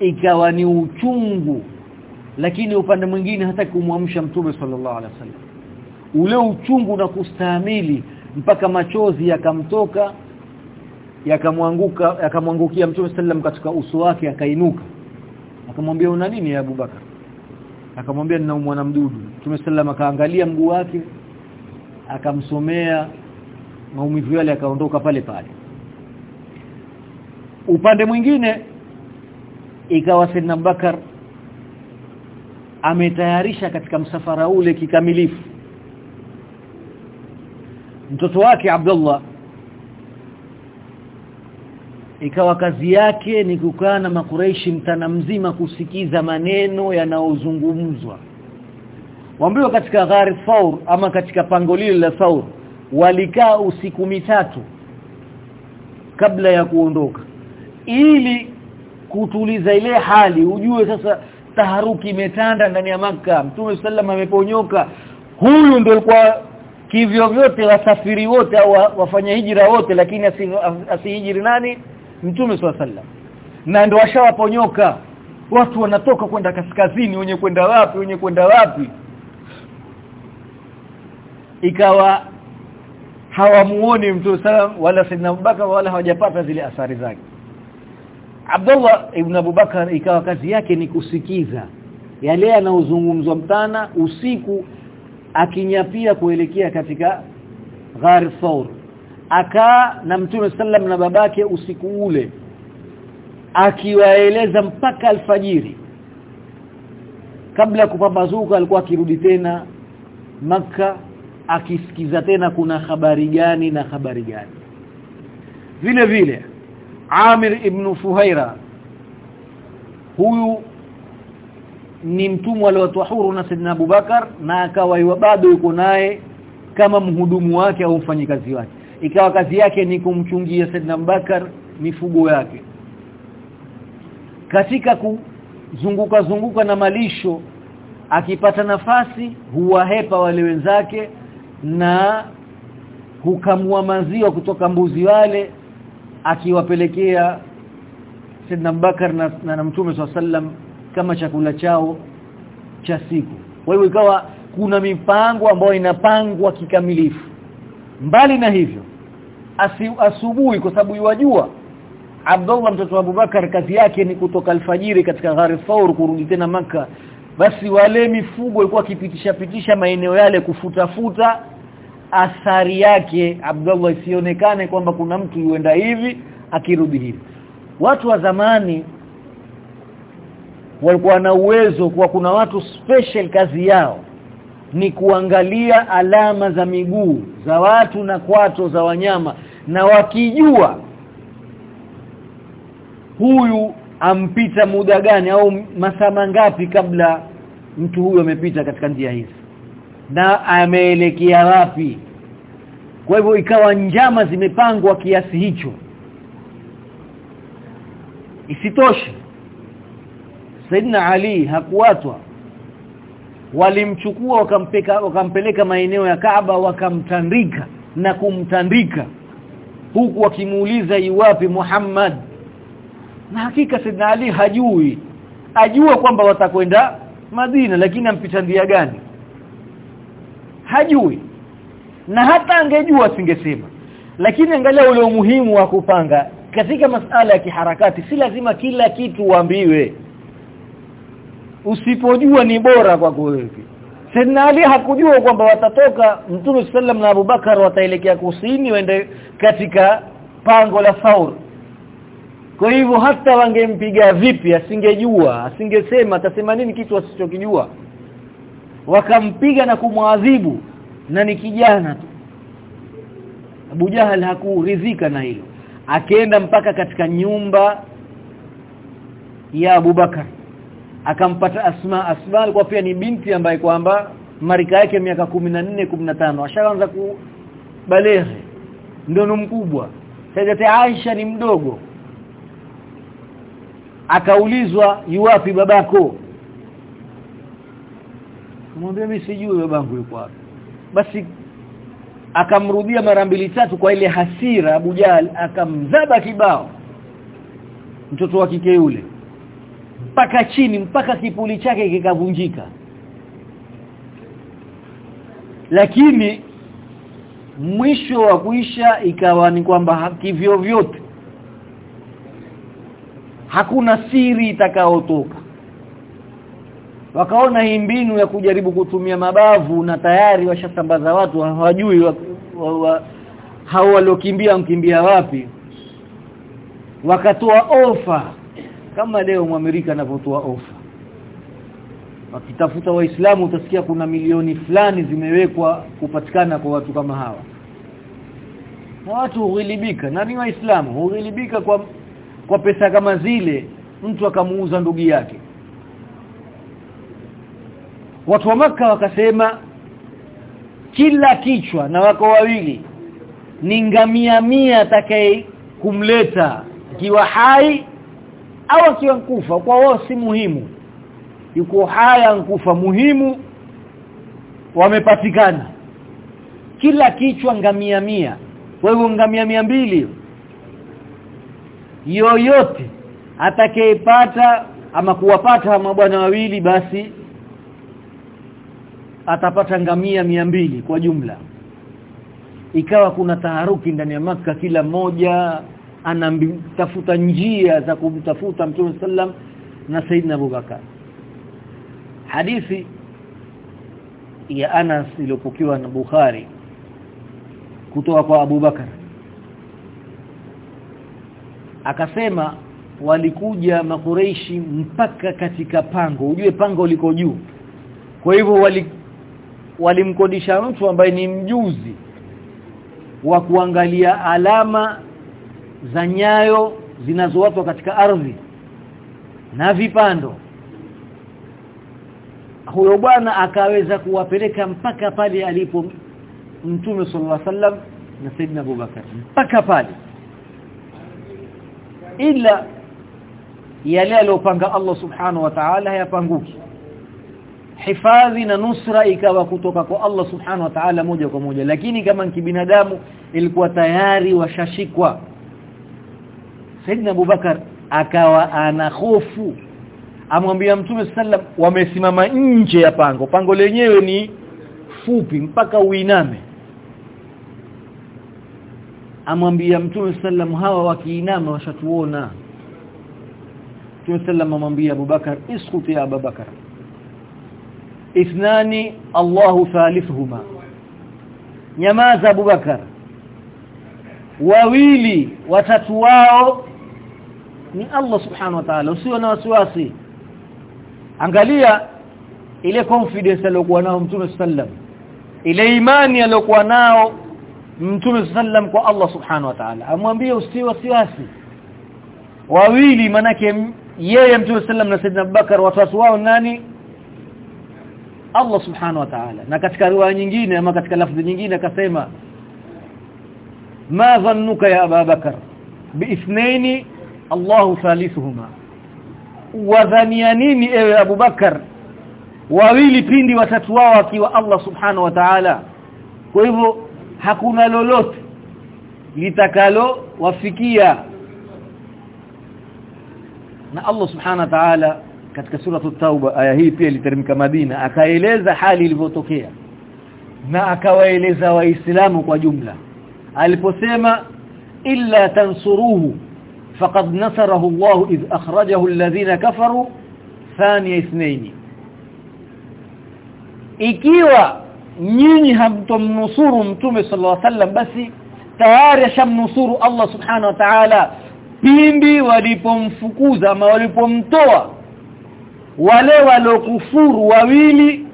ikawa ni uchungu lakini upande mwingine hata kumwamsha mtume sallallahu alaihi wasallam. Ule uchungu na kustahimili mpaka machozi yakamtoka yakamwanguka yakamwangukia mtume sallam katika uso wake akainuka. Akamwambia una nini ya Abubakar? Akamwambia ninaumwa na mdudu mtume sallam akaangalia mguu wake akamsomea maumivu yale akaondoka pale pale. Upande mwingine ikawa Saidna Bakar ametayarisha katika msafara ule kikamilifu. Mtoto wake Abdullah ikawa kazi yake ni kukaa na makureishi mtana mzima kusikiza maneno yanayozungumzwa. Waambiwa katika ghari Faur ama katika pango lile la Faur walikaa usiku mitatu kabla ya kuondoka ili kutuliza ile hali. Ujue sasa taharuki imetanda ndani ya maka Mtume sallam ameponyoka. Huyu ndio alikuwa kivyo vyote wasafiri wote au wafanya hijira wote lakini asihijiri nani? Mtume sallam na ndio washawaponyoka. Watu wanatoka kwenda kaskazini wenye kwenda wapi wenye kwenda wapi. Ikawa hawamuoni mtume sallam wala sidna Abubakar wala hawajapata zile athari zake Abdullah ibn Abubakar ikawa kazi yake ni kusikiza. Yale yanayozungumzwa mtana usiku akinyapia kuelekea katika ghar Thawr. Akaa na mtume sallam na babake usiku ule akiwaeleza mpaka alfajiri. Kabla kupambazuka alikuwa akirudi tena maka akisikiza tena kuna habari gani na habari gani. Vile vile Amir ibn Fuhaira. Huyu ni mtumwa aliyotoa huru na Saidina Abubakar na akawa bado yuko naye kama mhudumu wake au mfanyikazi wake. Ikawa kazi yake ni kumchungia Saidina Abubakar mifugo yake. Katika kuzunguka zunguka na malisho akipata nafasi huwahepa wale wenzake na hukamua maziwa kutoka mbuzi wale akiwapelekea Saidna Bakar na, na, na Mtume sallam kama chakula chao cha siku. Kwa hiyo ikawa kuna mipango ambayo inapangwa kikamilifu. Mbali na hivyo asubuhi kwa sababu yajua Abdullah mtoto wa Abubakar kazi yake ni kutoka alfajiri katika ghari Thawr kurudi tena maka basi wale mifugo ilikuwa kipitisha pitisha maeneo yale kufutafuta athari yake Abdullah isionekane kwamba kuna mtu yuenda hivi akirudi hivi. Watu wa zamani walikuwa na uwezo kwa kuna watu special kazi yao ni kuangalia alama za miguu za watu na kwato za wanyama na wakijua huyu ampita muda gani au masaa mangapi kabla mtu huyo amepita katika njia hizi na ameelekea wapi? Kwa hivyo ikawa njama zimepangwa kiasi hicho. Isitoshe Saidina Ali hakuwatwa. Walimchukua wakampeka wakampeleka maeneo ya Kaaba wakamtandika na kumtandika huku wakimuuliza iwapi Muhammad. Na hakika Saidina Ali hajui. Ajua kwamba watakwenda Madina lakini ampitandia gani hajui. Na hata angejua singesema lakini angalia ule umuhimu wa kupanga. Katika masala ya kiharakati si lazima kila kitu uambiwe. Usipojua ni bora kwa kweli Sayyidina Ali hakujua kwamba watatoka Mtume sallam na Abubakar wataelekea kusini waende katika pango la Saur. Kwa hivyo hata wangempiga vipi asingejua asingesema atasema nini kitu asichokijua wakampiga na kumwadhibu na ni kijana tu. Abu Jahal hakuridhika na hilo. Akaenda mpaka katika nyumba ya Abu Bakar akampata Asma. Asma alikuwa pia ni binti ambaye kwamba marika yake miaka 14 15 ashaanza kubaleghe ndio mkubwa. Sayyidati Aisha ni mdogo. Akaulizwa yuwapi babako Kumwambia mimi sijui babangu yuko wapi. Basi akamrudia mara mbili tatu kwa ile hasira Abu Jahl akamzaba kibao mtoto wa kike yule mpaka chini mpaka kipuli chake kikavunjika. Lakini mwisho wa kuisha ikawa ni kwamba kivyo vyote hakuna siri itakayotoka wakaona hii mbinu ya kujaribu kutumia mabavu na tayari washasambaza watu hawajui wa, wa, wa, hao waliokimbia mkimbia wapi. Wakatoa ofa kama leo mwamerika anapotoa ofa. Wakitafuta waislamu utasikia kuna milioni fulani zimewekwa kupatikana kwa watu kama hawa. Na watu hughilibika na ni waislamu hughilibika kwa kwa pesa kama zile. Mtu akamuuza ndugu yake watu wa maka wakasema kila kichwa na wako wawili ni ngamia mia atakaye kumleta kiwa hai au akiwa nkufa kwa wao si muhimu. Yuko haya nkufa muhimu wamepatikana. Kila kichwa ngamia mia. Kwa hiyo ngamia mia mbili yoyote atakayepata ama kuwapata mabwana wawili basi atapata ngamia mia mbili kwa jumla. Ikawa kuna taharuki ndani ya maka kila mmoja anatafuta njia za kumtafuta Mtume sallam na Saidina Abubakar hadithi ya Anas iliyopokewa na Bukhari kutoka kwa Abu Bakar. Akasema walikuja makureishi mpaka katika pango. Ujue pango liko juu. Kwa hivyo walimkodisha mtu ambaye ni mjuzi wa kuangalia alama za nyayo zinazowatwa katika ardhi na vipando. Huyo bwana akaweza kuwapeleka mpaka pale alipo Mtume sallallahu alaihi wasallam na Abu Abubakar mpaka pale. Ila yale aliyopanga Allah subhanahu wa ta'ala hayapanguki hifadhi na nusra ikawa kutoka kwa Allah subhanahu wa ta'ala moja kwa moja. Lakini kama kibinadamu ilikuwa tayari washashikwa. Saidina Abubakar akawa ana hofu. Amwambia Mtume sallam wamesimama nje ya pango. Pango lenyewe ni fupi mpaka uiname. Amwambia mtume sallam hawa wakiinama washatuona. Mtume sallam amwambia Abubakar iskut ya Abubakar ithnani Allahu thalithuhuma nyamaza Abubakar wawili watatu wao ni Allah subhanahu wa ta'ala usiwe na wasiwasi angalia ile confidence aliyokuwa nao mtume sallam ile imani aliyokuwa nao mtume sallam kwa Allah subhanahu wa ta'ala amwambie usiwe wasiwasi wawili manake yeye mtume sallam na saidina Abubakar watatu wao nani Allah subhanahu wa ta'ala. Na katika riwaya nyingine ama katika lafzi nyingine akasema ma dhannuka ya ababakar biithnaini Allahu thalithuhuma wadhania nini ewe Abu Bakar? Wawili pindi watatu wao akiwa Allah subhanahu wa ta'ala. Kwa hivyo hakuna lolote litakalo wafikia. Na Allah subhanahu wa ta'ala katika sura at-tauba aya hii pia iliteremka Madina akaeleza hali ilivyotokea na akawaeleza waislamu kwa jumla. Aliposema illa tansuruhu faqad nasarahu Allah idh akhrajahu alladhina kafaru thaniya ithnaini. Ikiwa nyinyi hamtomnusuru mtume sallallahu alaihi wasallam basi tayari ashamnusuru Allah subhanahu wa ta'ala pindi walipomfukuza ama walipomtoa wale walokufuru wawili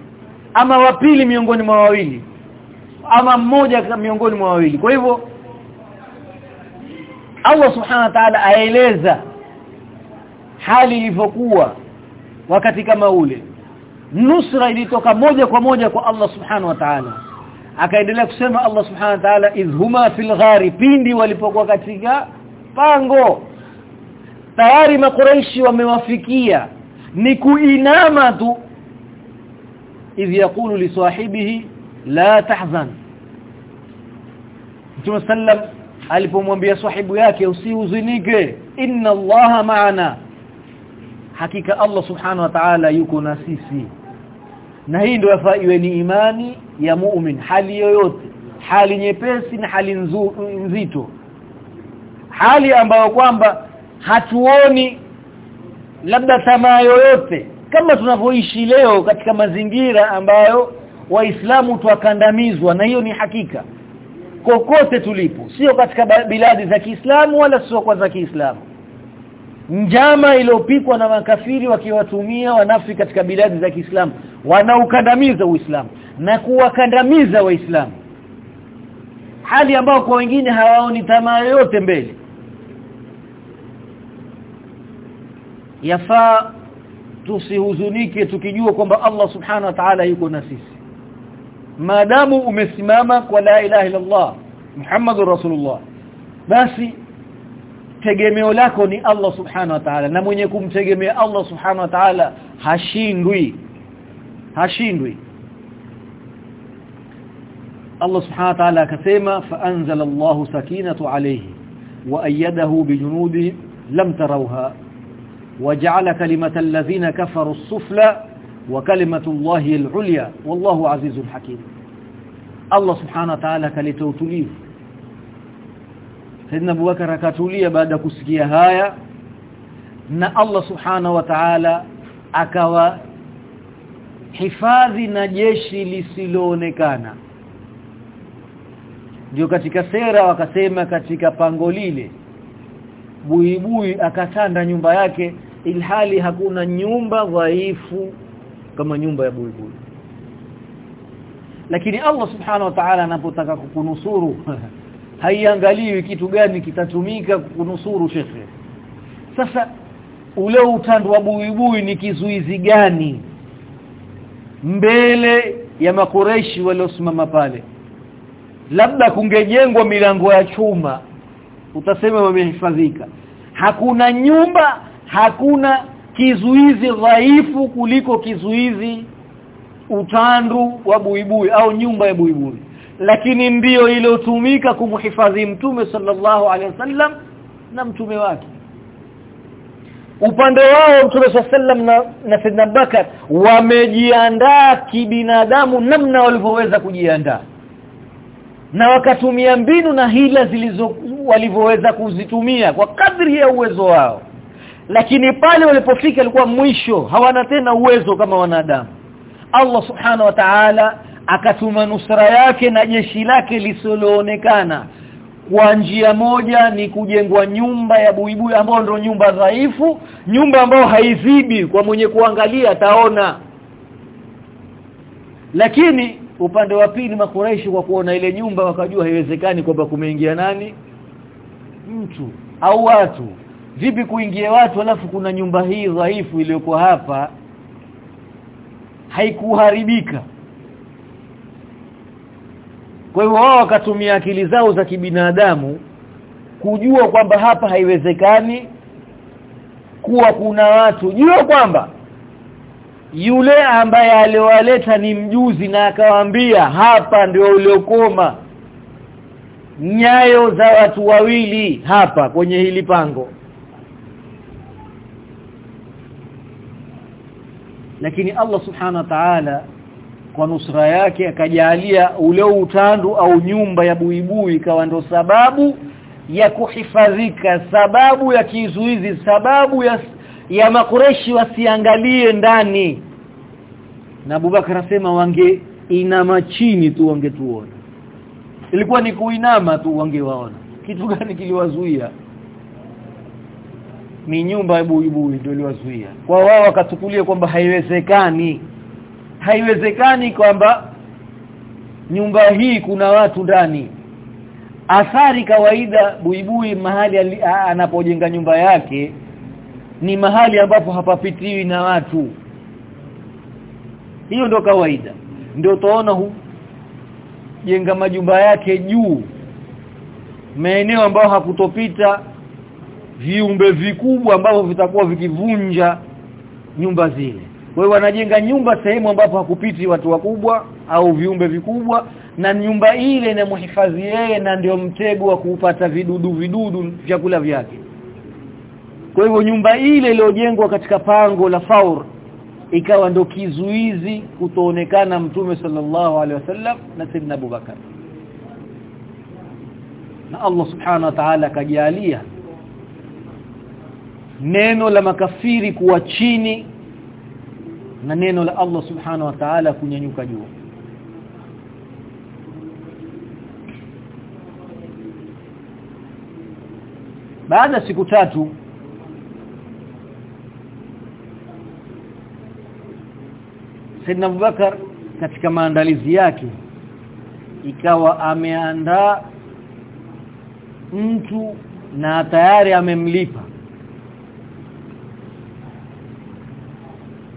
ama wapili miongoni mwa wawili ama mmoja miongoni mwa wawili. Kwa hivyo Allah subhanahu wa ta'ala aeleza hali ilivyokuwa wakati kama ule. Nusra ilitoka moja kwa moja kwa Allah subhanahu wa ta'ala. Akaendelea kusema Allah subhanahu wa ta'ala idhuma fil ghari pindi walipokuwa katika pango. Tayari makuraishi wamewafikia ni kuinama tu. Idh yaqulu li sahibihi la tahzan. Mtume sallam alipomwambia sahibu yake usihuzunike inna allaha ma'ana. Hakika Allah subhanahu wa ta'ala yuko na sisi. Na hii ndio yafaa iwe ni imani ya mu'min. Hali yoyote. Hali nyepesi na hali nzito. Hali ambayo kwamba hatuoni labda tamaa yoyote kama tunavyoishi leo katika mazingira ambayo waislamu twakandamizwa na hiyo ni hakika. Kokote tulipo sio katika biladi za Kiislamu wala sio kwa za Kiislamu. Njama iliyopikwa na makafiri wakiwatumia wanafi katika biladi za Kiislamu wanaukandamiza Uislamu na kuwakandamiza waislamu. Hali ambayo kwa wengine hawaoni tamaa yote mbele yafaa tusihuzunike tukijua kwamba Allah subhanahu wa ta'ala yuko na sisi. Maadamu umesimama kwa la ilaha illa Allah Muhammadur Rasulullah basi tegemeo lako ni Allah subhanahu wa ta'ala. Na mwenye kumtegemea Allah subhanahu wa ta'ala hashindwi. Hashindwi. Allah subhanahu wa ta'ala akasema fa anzala Allahu sakinatu alayhi wa ayyadahu bijunudi lam tarawha وجعل كلمة الذين كفروا السفلى وكلمة الله العليا والله عزيز حكيم الله سبحانه وتعالى kaleta utulivu Saidina Abubakar akatulia baada ya kusikia haya na Allah subhanahu wa ta'ala akawa hifadhi na jeshi lisiloonekana ndio katika sera wakasema katika pango lile buibui akatanda nyumba yake ilhali hakuna nyumba dhaifu kama nyumba ya buibui. Lakini Allah subhanahu wa ta'ala anapotaka kukunusuru haiangaliwi kitu gani kitatumika kukunusuru shekhe. Sasa ule utando wa buibui ni kizuizi gani? Mbele ya makureshi waliosimama pale. Labda kungejengwa milango ya chuma utasema wamehifadhika. Hakuna nyumba hakuna kizuizi dhaifu kuliko kizuizi utandu wa buibui au nyumba ya buibui. Lakini ndiyo iliyotumika kumhifadhi mtume sallallahu alaihi wasallam na mtume wake. Upande wao mtume sallam na, na Saidna Bakar wamejiandaa kibinadamu namna walivyoweza kujiandaa. Na wakatumia mbinu na hila zilizo walivyoweza kuzitumia kwa kadri ya uwezo wao lakini pale walipofika ilikuwa mwisho hawana tena uwezo kama wanadamu. Allah subhana wa ta'ala akatuma nusra yake na jeshi lake lisiloonekana kwa njia moja ni kujengwa nyumba ya buibui ambayo ndio nyumba dhaifu nyumba ambayo haizibi. Kwa mwenye kuangalia ataona. Lakini upande wa pili makuraishi kwa kuona ile nyumba wakajua haiwezekani kwamba kumeingia nani? Mtu au watu vipi kuingia watu alafu kuna nyumba hii dhaifu iliyoko hapa? Haikuharibika. Kwa hiyo wao wakatumia akili zao za kibinadamu kujua kwamba hapa haiwezekani kuwa kuna watu. Jua kwamba yule ambaye aliowaleta ni mjuzi na akawaambia hapa ndio uliokoma. Nyayo za watu wawili hapa kwenye hili pango lakini Allah subhana wa ta'ala kwa nusra yake akajalia ule utandu au nyumba ya buibui ikawa ndo sababu ya kuhifadhika sababu ya kizuizi sababu ya ya makureshi wasiangalie ndani. Na Abubakar asema wange inama chini tu wangetuona. Ilikuwa ni kuinama tu wangewaona. Kitu gani kiliwazuia ni nyumba ya buibui ndio iliwazuia. Kwa wao wakachukulia kwamba haiwezekani. Haiwezekani kwamba nyumba hii kuna watu ndani. Athari kawaida buibui mahali anapojenga nyumba yake ni mahali ambapo hapapitiwi na watu. Hiyo ndio kawaida. Ndio utaona hu jenga majumba yake juu. Maeneo ambayo hakutopita viumbe vikubwa ambavyo vitakuwa vikivunja nyumba zile. Kwa wanajenga nyumba sehemu ambapo hakupiti watu wakubwa au viumbe vikubwa na nyumba ile inamhifadhi yeye na ndio mtego wa kupata vidudu vidudu vyakula vyake. Kwa hivyo nyumba ile iliyojengwa katika pango la Faur ikawa ndio kizuizi kutoonekana mtume sallallahu alaihi wasallam na Sayyidina Abubakar. Na Allah subhanahu wa ta'ala akajalia neno la makafiri kuwa chini na neno la Allah subhanahu wa ta'ala kunyanyuka juu. Baada siku tatu Saidna Abubakar katika maandalizi yake ikawa ameandaa mtu na tayari amemlipa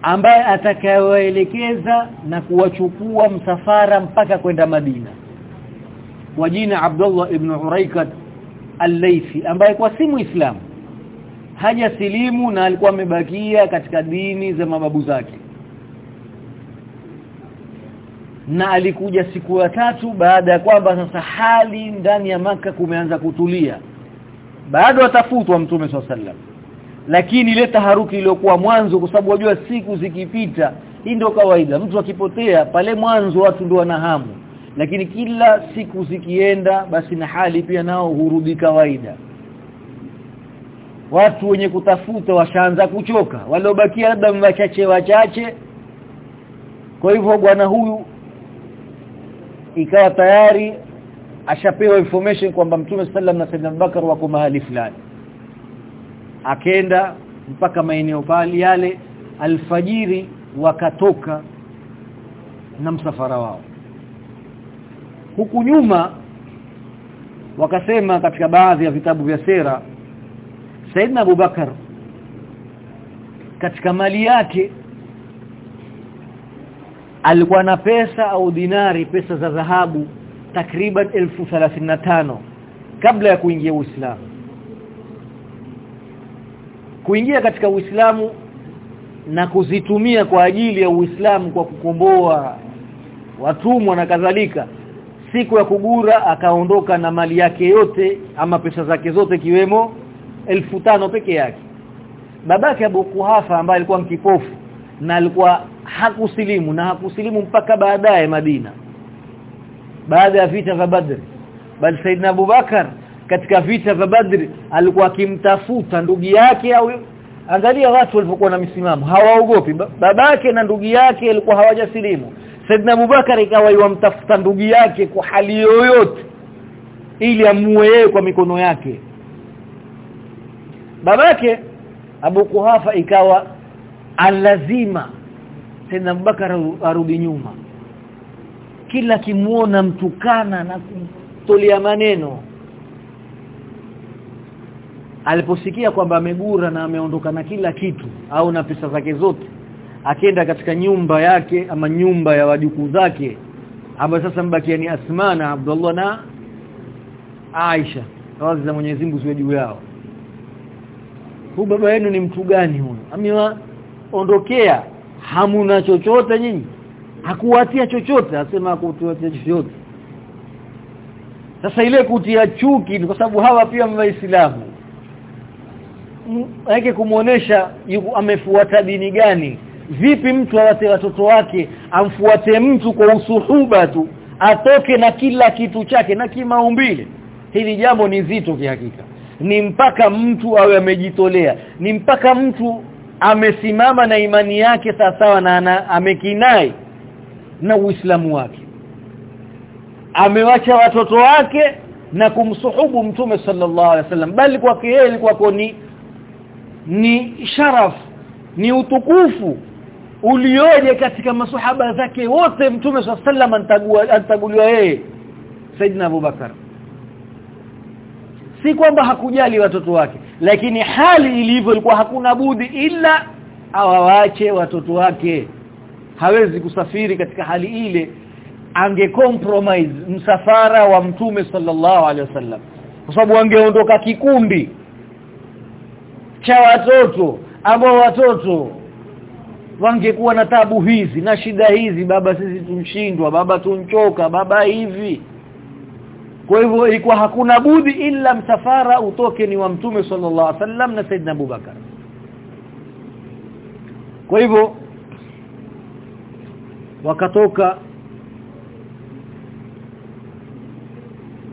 ambaye atakayewaelekeza na kuwachukua msafara mpaka kwenda Madina. Kwa jina Abdullah ibn Uraikat al-Laythi ambaye kwa si Muislamu haja silimu na alikuwa amebakia katika dini za mababu zake. Na alikuja siku ya tatu baada ya kwamba sasa hali ndani ya maka kumeanza kutulia. Bado atafutwa mtume sallam lakini ile taharuki iliyokuwa mwanzo kwa sababu wajua siku zikipita hii ndio kawaida. Mtu akipotea pale mwanzo watu ndio wanahamu lakini kila siku zikienda basi na hali pia nao hurudi kawaida. Watu wenye kutafuta washaanza kuchoka. Waliobakia labda wachache wachache. Kwa hivyo bwana huyu ikawa tayari ashapewa information kwamba Mtume sallam na Sayyidina Abubakar wako mahali fulani akenda mpaka maeneo pale yale alfajiri wakatoka na msafara wao. Huku nyuma wakasema katika baadhi ya vitabu vya sera Saidna Abubakar katika mali yake alikuwa na pesa au dinari pesa za dhahabu takriban 1035 kabla ya kuingia Uislamu kuingia katika Uislamu na kuzitumia kwa ajili ya Uislamu kwa kukomboa watumwa na kadhalika siku ya kugura akaondoka na mali yake yote ama pesa zake zote kiwemo elfu tano peke yake. Babake Abu Kuhafa ambaye alikuwa mkipofu na alikuwa hakusilimu na hakusilimu mpaka baadaye Madina baada ya vita vya Badr bali Saidina Abubakar katika vita vya Badri alikuwa akimtafuta ndugu yake au angalia watu walipokuwa na misimamo hawaogopi. Babake na ndugu yake alikuwa hawajasilimu. Saidna Abubakar ikawa yamtafuta ndugu yake kwa hali yoyote ili amue yeye kwa mikono yake. Babake Abu Kuhafa ikawa alazima Saidna Abubakar arudi nyuma. Kila kimuona mtukana na kumtolea maneno aliposikia kwamba amegura na ameondoka na kila kitu au na pesa zake zote akienda katika nyumba yake ama nyumba ya wajukuu zake ambayo sasa mbakia ni asmana Abdullah na Aisha radhi za Mwenyezi Mungu juu yao. Huu baba yenu ni mtu gani huyu? Amewaondokea hamuna chochote nyinyi? Hakuwatia chochote asema hakutuatia chochote. Sasa ile kutia chuki kwa sababu hawa pia waislamu yake kumuonesha amefuata dini gani? Vipi mtu awate watoto wake amfuate mtu kwa usuhuba tu atoke na kila kitu chake na kimaumbile? Hili jambo ni zito kihakika. Ni mpaka mtu awe amejitolea ni mpaka mtu amesimama na imani yake sawasawa na ana, amekinai na uislamu wake. Amewacha watoto wake na kumsuhubu mtume sallallahu alaihi wasallam. Bali kwa yeye ilikuwa ni ni sharaf ni utukufu ulioje katika masuhaba zake wote mtume sallallahu alaihi antaguliwa yeye Saidina Abubakar si kwamba hakujali watoto wake lakini hali ilivyo ilikuwa hakuna budi ila awawache watoto wake. Hawezi kusafiri katika hali ile ange compromise msafara wa mtume sallallahu alaihi wasallam. Kwa sababu angeondoka kikundi cha watoto ambao watoto wangekuwa na tabu hizi na shida hizi baba sisi tumshindwa baba tunchoka baba hivi. Kwa hivyo ilikuwa hakuna budi ila msafara utoke ni wa mtume sallallahu alaihi wasallam na saidna Abubakar kwa hivyo wakatoka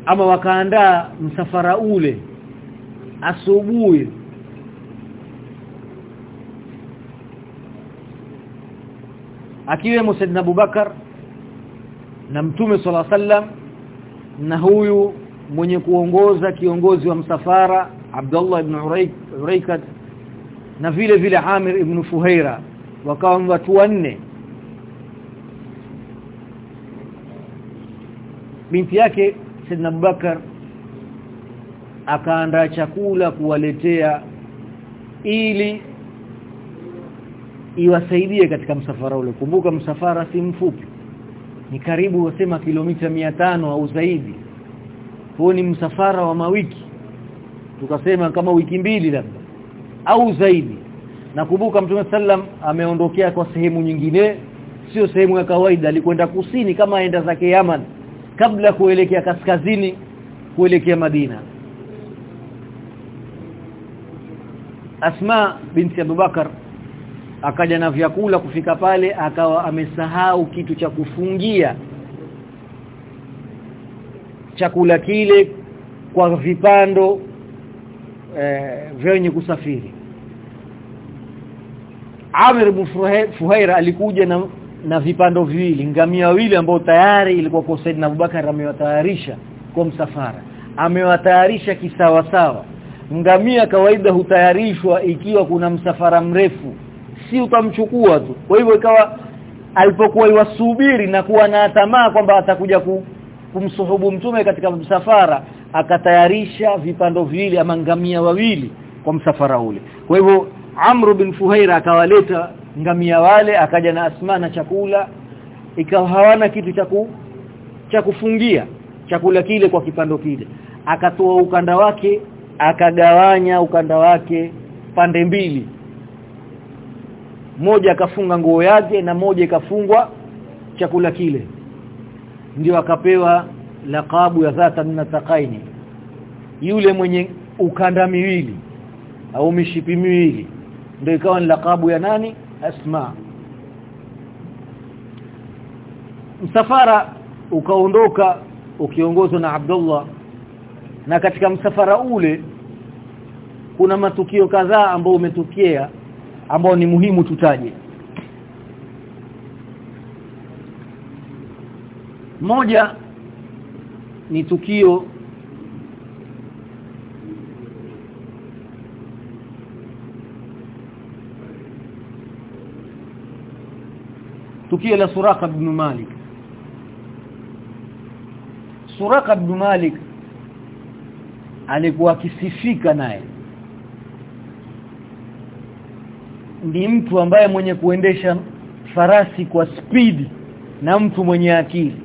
ama wakaandaa msafara ule asubuhi akiwemo Saidina Abubakar na Mtume sala sallam na huyu mwenye kuongoza kiongozi wa msafara Abdullah ibn Uraikat na vile vile Amir ibn Fuhaira wakawa watu wanne. Binti yake Saidina Abubakar akaandaa chakula kuwaletea ili iwasaidie katika msafara ule. Kumbuka msafara si mfupi. Ni karibu wasema kilomita tano au zaidi. Huo ni msafara wa mawiki. Tukasema kama wiki mbili labda. Au zaidi. Nakumbuka mtume sallam ameondokea kwa sehemu nyingine. Sio sehemu ya kawaida. Alikwenda kusini kama aenda zake Yaman. Kabla kuelekea kaskazini kuelekea Madina. Asma binti Abubakar akaja na vyakula kufika pale akawa amesahau kitu cha kufungia chakula kile kwa vipando eh, vyenye kusafiri. Amir ibn Fuhaira alikuja na na vipando viwili ngamia wawili ambao tayari ilikuwa kwa Saidina Abubakar amewatayarisha kwa msafara. Amewatayarisha kisawa sawa ngamia kawaida hutayarishwa ikiwa kuna msafara mrefu si utamchukua tu. Kwa hivyo ikawa alipokuwa iwasubiri na kuwa na tamaa kwamba atakuja ku, kumsuhubu mtume katika msafara akatayarisha vipando viwili ama ngamia wawili kwa msafara ule. Kwa hivyo amru bin Fuhaira akawaleta ngamia wale akaja na Asma na chakula ikawa hawana kitu cha cha kufungia chakula kile kwa kipando kile. Akatoa ukanda wake akagawanya ukanda wake pande mbili moja akafunga nguo yake na moja ikafungwa chakula kile. Ndio akapewa lakabu ya dhata minataqaini yule mwenye ukanda miwili au mishipi miwili. Ndio ikawa ni lakabu ya nani? Asma. Msafara ukaondoka ukiongozwa na Abdullah. Na katika msafara ule kuna matukio kadhaa ambayo umetokea ambao ni muhimu tutaje. Moja ni tukio tukio la Suraka ibn Malik. Suraka ibn Malik alikuwa akisifika naye ni mtu ambaye mwenye kuendesha farasi kwa spidi na mtu mwenye akili.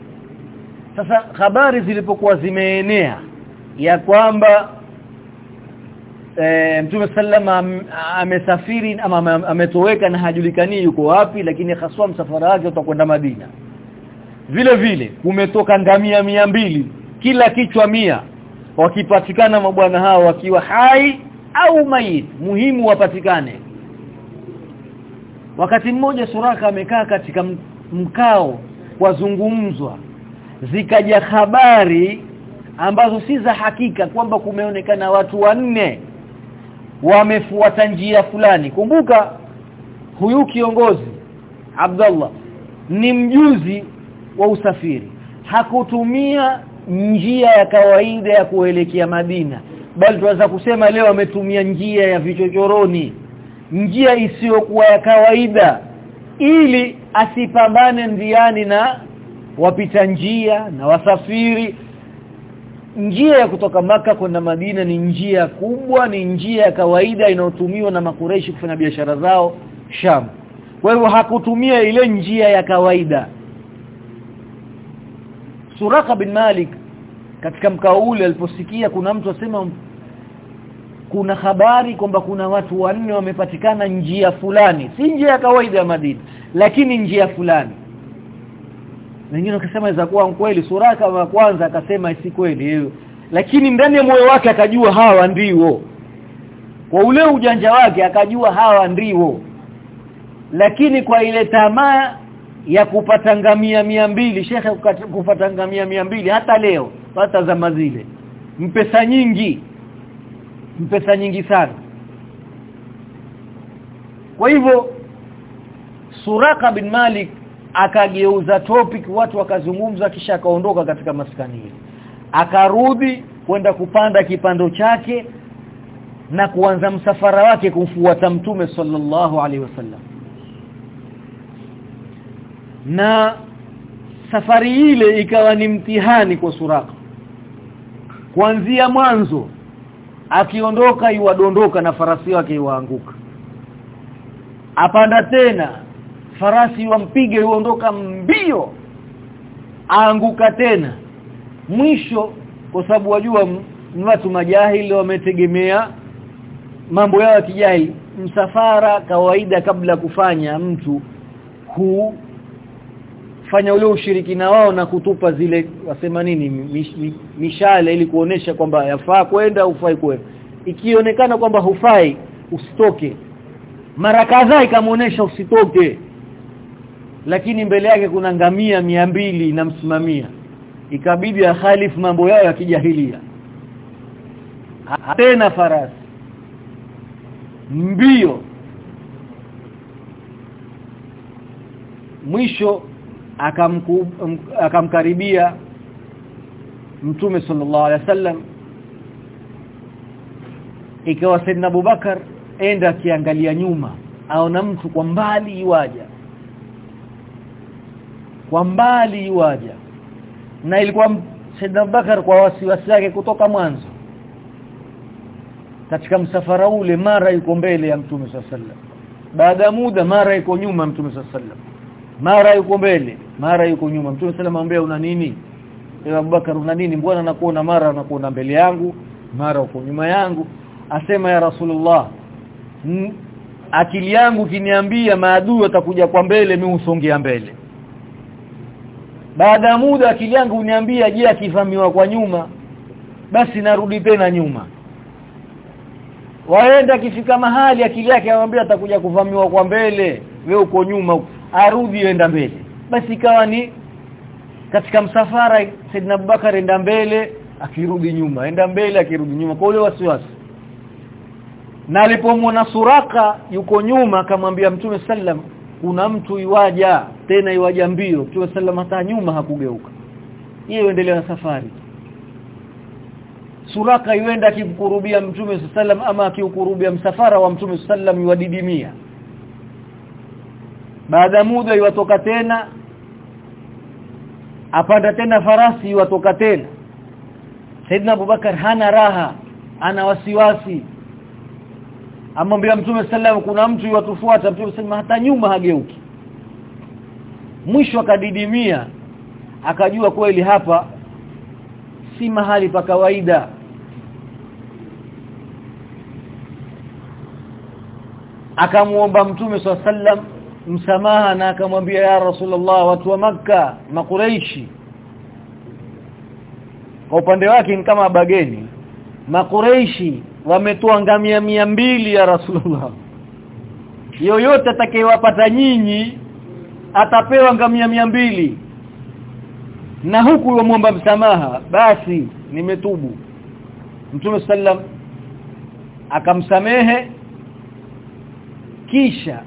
Sasa habari zilipokuwa zimeenea ya kwamba e, Mtume sallama amesafiri ama ametoweka na hajulikani yuko wapi lakini haswa msafara wake utakwenda Madina. Vile vile kumetoka ngamia mia mbili kila kichwa mia wakipatikana mabwana hao wakiwa hai au mayit muhimu wapatikane wakati mmoja Suraka amekaa katika mkao wazungumzwa zikaja habari ambazo si za hakika kwamba kumeonekana watu wanne wamefuata njia fulani. Kumbuka huyu kiongozi Abdullah ni mjuzi wa usafiri. Hakutumia njia ya kawaida ya kuelekea Madina bali tunaweza kusema leo ametumia njia ya vichochoroni njia isiyokuwa ya kawaida ili asipambane ndiani na wapita njia na wasafiri. Njia ya kutoka maka kwenda Madina ni njia kubwa ni njia ya kawaida inayotumiwa na makureishi kufanya biashara zao Sham. Kwa hivyo hakutumia ile njia ya kawaida. Suraka bin Malik katika mkao ule aliposikia kuna mtu asema kuna habari kwamba kuna watu wanne wamepatikana njia fulani. Si njia ya kawaida ya Madina lakini njia fulani. Wengine wakasema inaweza kuwa kweli suraka wa kwanza akasema si kweli hiyo lakini ndani ya moyo wake akajua hawa ndio. Kwa ule ujanja wake akajua hawa ndio. Lakini kwa ile tamaa ya kupata ngamia mia mbili shekhe kupata ngamia mia mbili hata leo hata zama zile mpesa nyingi mpesa nyingi sana. Kwa hivyo Suraka bin Malik akageuza topic watu wakazungumza kisha akaondoka katika maskani hili akarudi kwenda kupanda kipando chake na kuanza msafara wake kumfuata mtume sallallahu alaihi wasallam. Na safari ile ikawa ni mtihani kwa Suraka kuanzia mwanzo akiondoka iwadondoka na farasi wake iwaanguka apanda tena farasi wampige uondoka mbio aanguka tena. Mwisho kwa sababu wajua watu majahili wametegemea mambo yao ya kijahili. Msafara kawaida kabla kufanya mtu hu fanya ule ushirikina wao na kutupa zile wasema nini mishale ili kuonesha kwamba yafaa kwenda ufai kwenda. Ikionekana kwamba hufai usitoke. Mara kadhaa ikamuonesha usitoke. Lakini mbele yake kuna ngamia mia mbili inamsimamia ikabidi akhalifu mambo yao ya kijahilia. Tena farasi. Mbio. Mwisho akamkaribia mtume sallallahu alaihi wasallam. Ikawa abu Abubakar enda akiangalia nyuma aona mtu kwa mbali iwaja kwa mbali iwaja na ilikuwa Saidna Abubakar kwa wasiwasi yake kutoka mwanzo. Katika msafara ule mara yuko mbele ya mtume sallallahu baada ya muda mara yuko nyuma mtume sallallahu mara yuko mbele mara yuko nyuma. Mtume sallallahu amwambia una nini? Ewe Abubakar una nini? Mbona nakuona mara nakuona mbele yangu mara uko nyuma yangu? Asema ya Rasulullah akili yangu kiniambia maadui watakuja kwa mbele mimi usongea mbele. Baada ya muda akili yangu uniambia je akivamiwa kwa nyuma basi narudi tena nyuma. Waenda kifika mahali akili yake anamwambia atakuja kuvamiwa kwa mbele wewe uko nyuma arudi enda mbele. Basi ikawa ni katika msafara Saidina Abubakar enda mbele akirudi nyuma. Enda mbele akirudi nyuma. Kwa ule wasiwasi. Na alipomwona Suraka yuko nyuma akamwambia Mtume sallam kuna mtu iwaja tena iwaja mbio. Mtume sallam hata nyuma hakugeuka. Yeye endelea na safari. Suraka yuenda akimkurubia Mtume sallam ama akiukurubia msafara wa Mtume sallam yuadidimia baada muda iwatoka tena apanda tena farasi iwatoka tena. Saidna Abubakar hana raha ana wasiwasi. Amwambia Mtume sallam kuna mtu yuwatufuata Mtume sallam hata nyuma hageuki. Mwisho akadidimia akajua kweli hapa si mahali pa kawaida. Akamuomba Mtume sallam msamaha na akamwambia ya Rasulullah watu wa maka makureishi kwa upande wake ni kama bageni. Makureishi wametoa ngamia mia mbili ya Rasulullah. Yoyote atakayewapata nyinyi atapewa ngamia mia mbili. Na huku yomwomba msamaha basi nimetubu. Mtume sallam akamsamehe kisha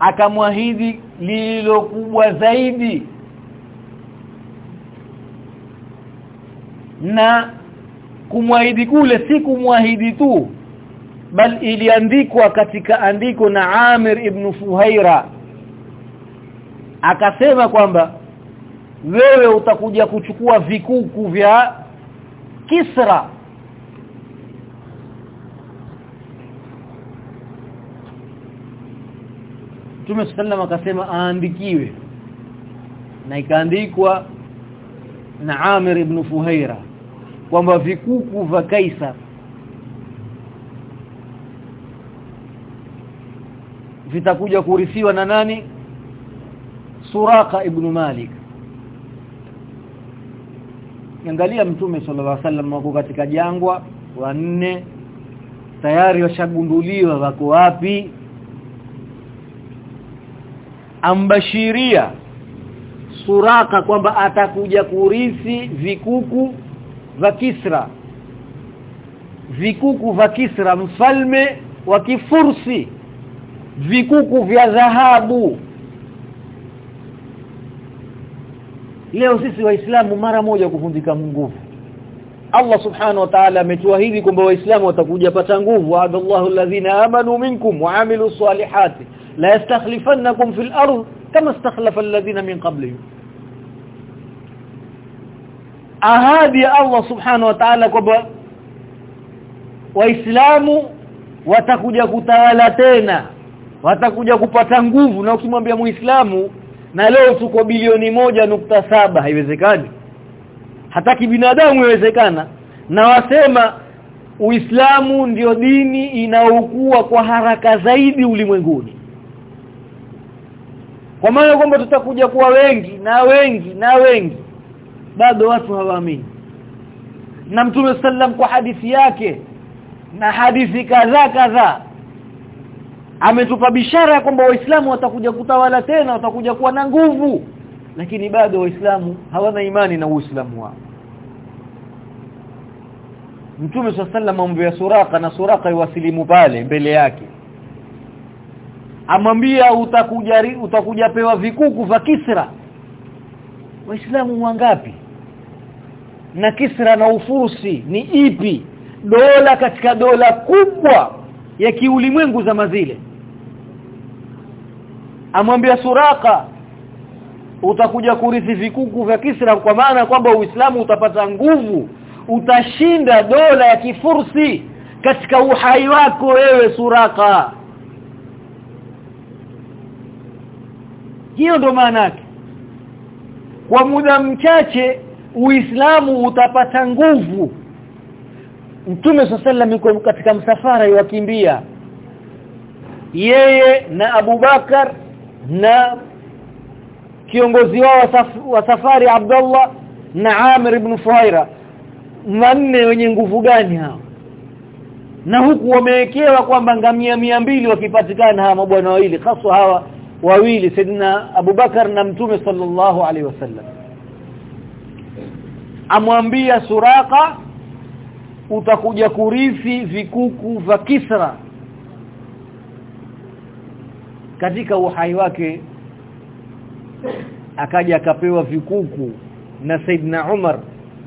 akamwahidi lililo kubwa zaidi. Na kumwahidi kule si kumwahidi tu bal iliandikwa katika andiko na Amir ibn Fuhaira. Akasema kwamba wewe utakuja kuchukua vikuku vya Kisra Mtume sallam akasema aandikiwe. Na ikaandikwa na Amir ibn Fuhaira kwamba vikuku vya Kaisar vitakuja kurithiwa na nani? Suraka ibn Malik. Angalia Mtume sallallahu alaihi wasallam wako katika jangwa wanne tayari washagunduliwa wako wapi ambashiria Suraka kwamba atakuja kurithi vikuku vya Kisra. Vikuku vya Kisra mfalme wa Kifursi. Vikuku vya dhahabu. Leo sisi waislamu mara moja kuvundika nguvu. Allah subhanahu wa ta'ala ametuahidi kwamba waislamu watakuja pata nguvu. Adallahu alladhina amanu minkum wa amilu salihati la yastakhlifannakum fil ardh kama istakhlafa alladhina min qablihim ahadi ya Allah subhanahu wa ta'ala kwamba waislamu watakuja kutawala tena watakuja kupata nguvu na ukimwambia muislamu na leo tuko bilioni moja nukta saba haiwezekani hata kibinadamu iwezekana na wasema Uislamu ndio dini inaokuwa kwa haraka zaidi ulimwenguni kwa maana kwamba tutakuja kuwa wengi na wengi na wengi. Bado watu hawaamini. Na Mtume sallam kwa hadithi yake na hadithi kadhaa kadhaa ametupa bishara kwamba waislamu watakuja kutawala tena watakuja kuwa na nguvu. Lakini bado waislamu hawana imani na uislamu wao. Mtume sallam amwambia Suraka na Suraka iwasilimu pale mbele yake amwambia utakuja utakuja pewa vikuku vya Kisra. Waislamu wangapi? Na Kisra na ufursi ni ipi? Dola katika dola kubwa ya kiulimwengu za mazile amwambia Suraka utakuja kurithi vikuku vya Kisra kwa maana kwamba Uislamu utapata nguvu utashinda dola ya kifursi katika uhai wako wewe Suraka hiyo ndo maana yake. Kwa muda mchache Uislamu utapata nguvu. Mtume sallallahu yuko katika msafara yakimbia yeye na Abu Bakar na kiongozi wao wa safari Abdullah na Amir ibn Fuhaira. Manne wenye nguvu gani hao? Na huku wamewekewa kwamba ngamia mia mbili wakipatikana hawa mabwana wawili hasa hawa wawili Saidina Abu Bakar na Mtume sallallahu alaihi wasallam. Amwambia suraka utakuja kurithi vikuku vya Kisra katika uhai wake. Akaja akapewa vikuku na Saidna Umar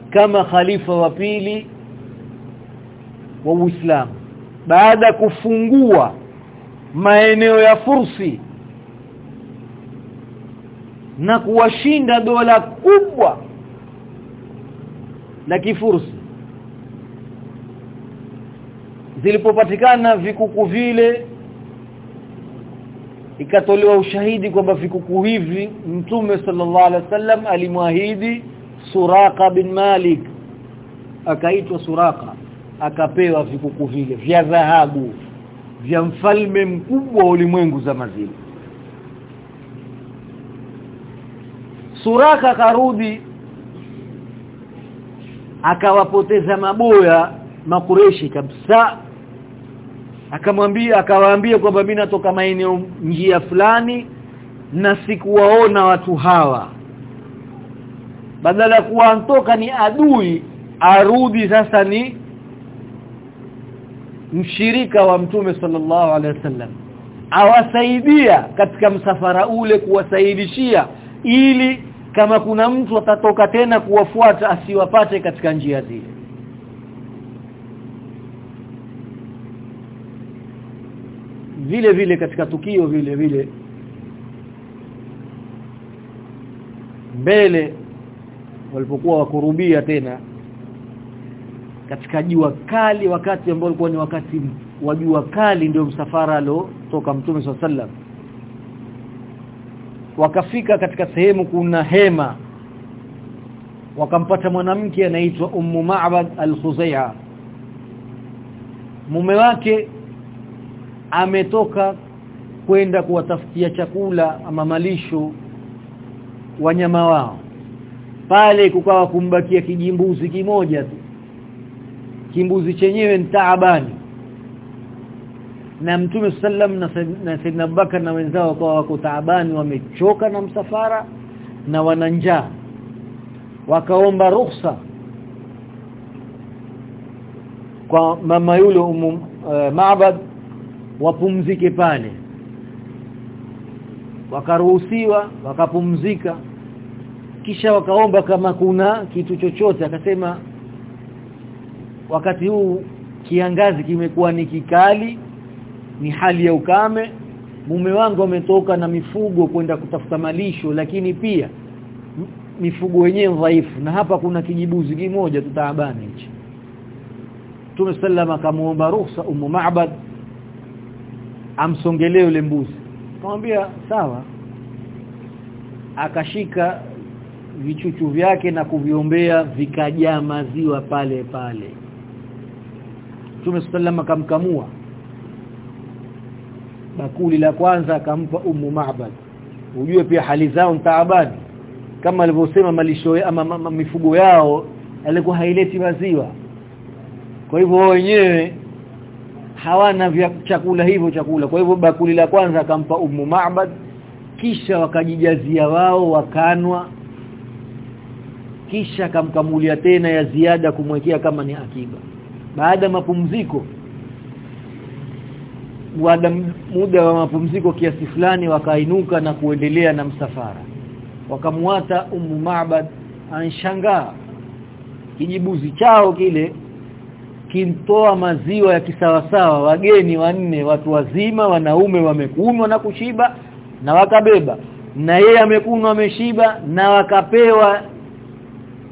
kama khalifa wa pili wa Uislamu. Baada kufungua maeneo ya fursi na kuwashinda dola kubwa la kifursi. Zilipopatikana vikuku vile ikatolewa ushahidi kwamba vikuku hivi mtume sallallahu alaihi wasallam alimwahidi Suraka bin Malik. Akaitwa Suraka akapewa vikuku vile vya dhahabu vya mfalme mkubwa wa ulimwengu za mazili Suraka karudi akawapoteza maboya makureshi kabisa. Akamwambia akawaambia kwamba mimi natoka maeneo njia fulani na sikuwaona watu hawa. Badala ya kuwa ni adui arudi sasa ni mshirika wa mtume sallallahu alaihi wasallam. Awasaidia katika msafara ule kuwasaidishia ili kama kuna mtu atatoka tena kuwafuata asiwapate katika njia zile. Vile vile katika tukio vile vile mbele walipokuwa wakurubia tena katika jua kali wakati ambao ulikuwa ni wakati wa jua kali ndio msafara alo toka mtume sallam wakafika katika sehemu kuna hema wakampata mwanamke anaitwa Ummu Ma'bad al-Khuzai'a mume wake ametoka kwenda kuwatafutia chakula ama malisho wanyama wao. Pale kukawa kumbakia kijimbuzi kimoja tu. Kimbuzi chenyewe ni taabani na mtume sallam na Saidina Abubakar na wenzao kwa wako taabani wamechoka na msafara na wana njaa. Wakaomba ruhusa kwa mama yule umu uh, Maabad wapumzike pale. Wakaruhusiwa wakapumzika. Kisha wakaomba kama kuna kitu chochote akasema wakati huu kiangazi kimekuwa ni kikali ni hali ya ukame. Mume wangu ametoka na mifugo kwenda kutafuta malisho lakini pia mifugo wenyewe dhaifu. Na hapa kuna kijibuzi kimoja tutaabani hichi. Mtume sallama akamuomba ruhusa umu Ma'bad amsongelee yule mbuzi. Akamwambia sawa. Akashika vichuchu vyake na kuviombea vikajaa maziwa pale pale. Mtume sallam akamkamua bakuli la kwanza akampa Ummu Ma'bad. Ujue pia hali zao mtaabadi kama alivyosema malisho ama ma, ma, mifugo yao alikuwa haileti maziwa. Kwa hivyo wenyewe hawana vya chakula hivyo chakula. Kwa hivyo bakuli la kwanza akampa Ummu Ma'bad kisha wakajijazia wao wakanwa. Kisha akamkamulia tena ya ziada kumwekea kama ni akiba. Baada mapumziko muda wa mapumziko kiasi fulani wakainuka na kuendelea na msafara. Wakamwata Ummu Ma'bad anshangaa. Kijibuzi chao kile kintoa maziwa ya kisawasawa. Wageni wanne watu wazima wanaume wamekunwa na kushiba na wakabeba. Na yeye amekunwa ameshiba na wakapewa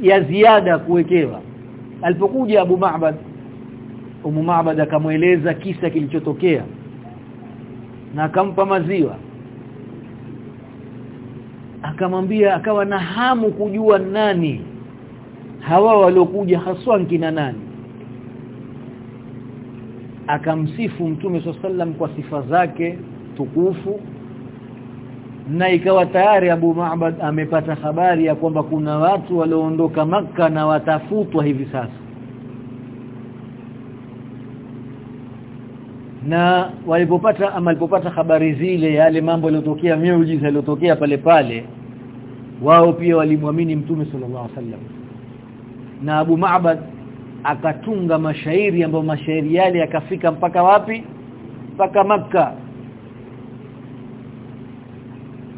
ya ziada kuwekewa. Alipokuja Abu Ma'bad Umu Ma'bad akamweleza kisa kilichotokea na akampa maziwa. Akamwambia akawa na hamu kujua nani. Hawa waliokuja haswa kina nani. Akamsifu mtume sallam kwa sifa zake tukufu. Na ikawa tayari Abu Ma'bad amepata habari ya kwamba kuna watu walioondoka maka na watafutwa hivi sasa na walipopata ama walipopata habari zile yale mambo yaliyotokea miujiza yaliyotokea pale pale wao pia walimwamini mtume sallallahu alaihi wasallam. Na Abu Ma'bad akatunga mashairi ambayo mashairi yale yakafika mpaka wapi? Mpaka maka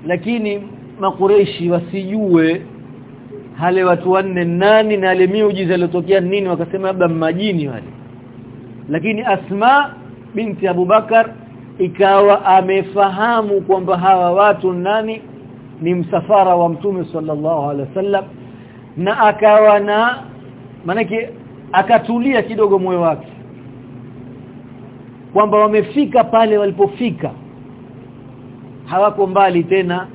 lakini makureishi wasijue hale watu wanne nani na ile miujiza iliyotokea nini wakasema labda majini wale. Lakini Asma binti Abubakar ikawa amefahamu kwamba hawa watu nani? Ni msafara wa mtume sallallahu alaihi wasallam na akawa na manake akatulia kidogo moyo wake kwamba wamefika pale walipofika hawako mbali tena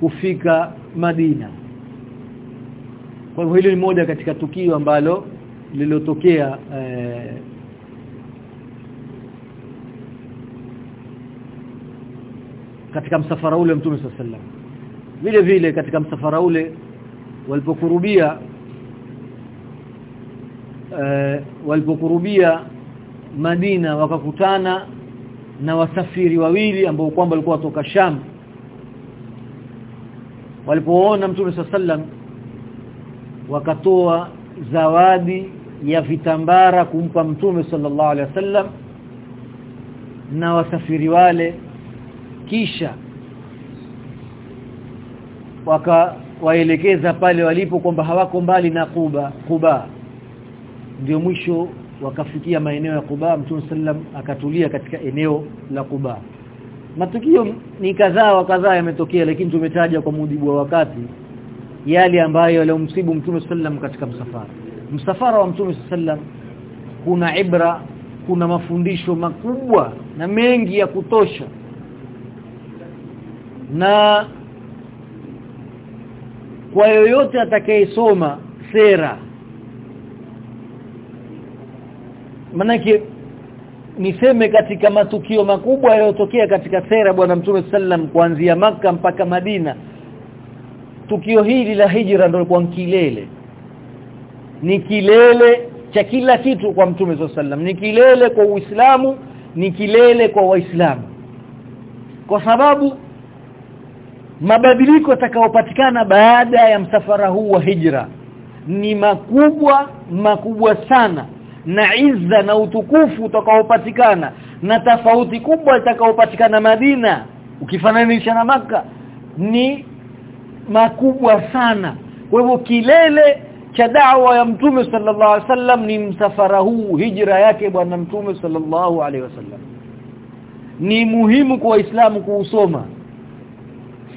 kufika Madina. Kwa hivyo hilo ni moja katika tukio ambalo lililotokea eh, katika msafara ule mtume sallam vile vile katika msafara ule walipokurubia eh, walipokurubia Madina wakakutana na wasafiri wawili ambao kwamba walikuwa kutoka Sham. Walipoona mtume sallam wakatoa zawadi ya vitambara kumpa mtume sallallahu alaihi wasallam na wasafiri wale kisha wakawaelekeza pale walipo kwamba hawako mbali na Kuba Kuba ndio mwisho wakafikia maeneo ya Kuba Mtume sallam akatulia katika eneo la Kuba matukio ni kadhaa wa kadhaa yametokea lakini tumetaja kwa mujibu wa wakati yale ambayo yalomsibu Mtume sallam katika msafara. Msafara wa Mtume sallam kuna ibra kuna mafundisho makubwa na mengi ya kutosha na kwa yoyote atakayesoma sera manake niseme katika matukio makubwa yaliyotokea katika sera bwana mtume sallam kuanzia maka mpaka Madina tukio hili la hijra ndio kwa kilele. Ni kilele cha kila kitu kwa mtume sallam ni kilele kwa Uislamu ni kilele kwa Waislamu. Kwa sababu mabadiliko yatakayopatikana baada ya msafara huu wa hijra ni makubwa makubwa sana na izza na utukufu utakaopatikana na tofauti kubwa itakayopatikana Madina ukifananisha na maka ni makubwa sana. Kwa hivyo kilele cha da'wa ya mtume sallallahu alaihi wasallam ni msafara huu hijra yake bwana mtume sallallahu alaihi wasallam. Ni muhimu kwa waislamu kuusoma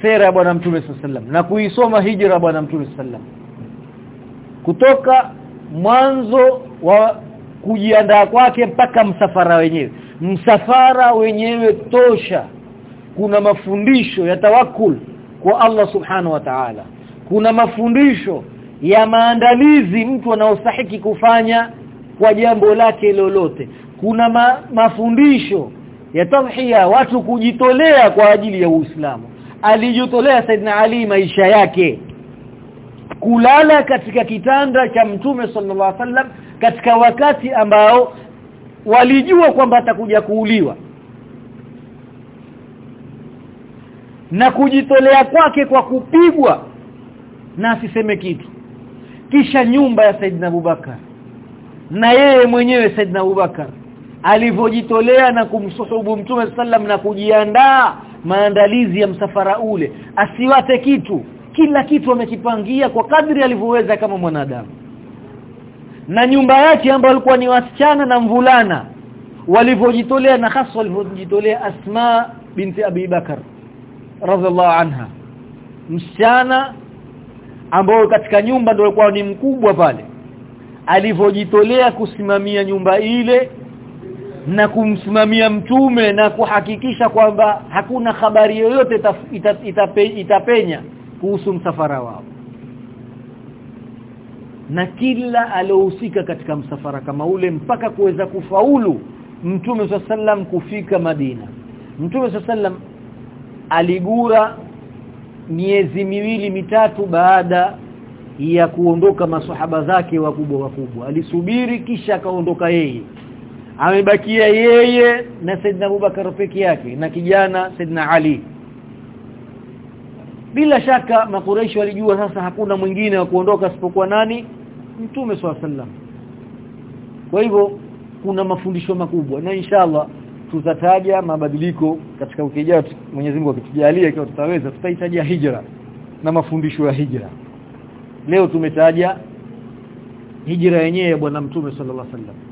sera ya bwana mtume sallam na kuisoma hijra bwana mtume sallam kutoka mwanzo wa kujiandaa kwake mpaka msafara wenyewe. Msafara wenyewe tosha. Kuna mafundisho ya tawakul kwa Allah subhanahu wa ta'ala. Kuna mafundisho ya maandalizi mtu anaostahiki kufanya kwa jambo lake lolote. Kuna ma, mafundisho ya tadhhiya watu kujitolea kwa ajili ya Uislamu alijitolea Saidina Ali maisha yake. Kulala katika kitanda cha mtume sallallahu alaihi wasallam katika wakati ambao walijua kwamba atakuja kuuliwa. Na kujitolea kwake kwa kupigwa na asiseme kitu. Kisha nyumba ya Saidina Abubakar na yeye mwenyewe Saidina Abubakar alivyojitolea na kumsuhubu Mtume sallam na kujiandaa maandalizi ya msafara ule asiwate kitu. Kila kitu amekipangia kwa kadri alivyoweza kama mwanadamu. Na nyumba yake ambayo alikuwa ni wasichana na mvulana walivyojitolea na hasa walivyojitolea Asma binti Abi Bakar radhiallahu anha. Msichana ambao katika nyumba ndio alikuwa ni mkubwa pale alivyojitolea kusimamia nyumba ile na kumsimamia mtume na kuhakikisha kwamba hakuna habari yoyote ita, ita, itapenya kuhusu msafara wao. Na kila alohusika katika msafara kama ule mpaka kuweza kufaulu mtume sallam kufika Madina. Mtume sallam aligura miezi miwili mitatu baada ya kuondoka maswahaba zake wakubwa wakubwa. Alisubiri kisha akaondoka yeye amebakia yeye na Saidina Abubakar peke yake na kijana Saidna Ali. Bila shaka makureishi walijua sasa hakuna mwingine wa kuondoka isipokuwa nani? Mtume swalla sallam kwa hivyo kuna mafundisho makubwa na inshallah tutataja mabadiliko katika wiki ijayo. Mwenyezi Mungu akitujalia ikiwa tutaweza tutahitaji hijra na mafundisho ya hijra. Leo tumetaja hijra yenyewe ya bwana mtume sallallahu alaihi wasallam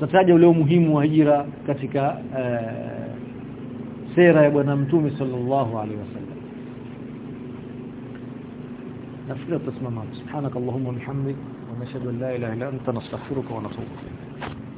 tutataja ule umuhimu wa hijra katika uh, sera ya bwana mtume sallallahu alaihi wasallam nafikiri tutasimama subhanakallahumma wa bihamdik wa nashhadu an la ilaha illa anta nastaghfiruka wa natubu ilayk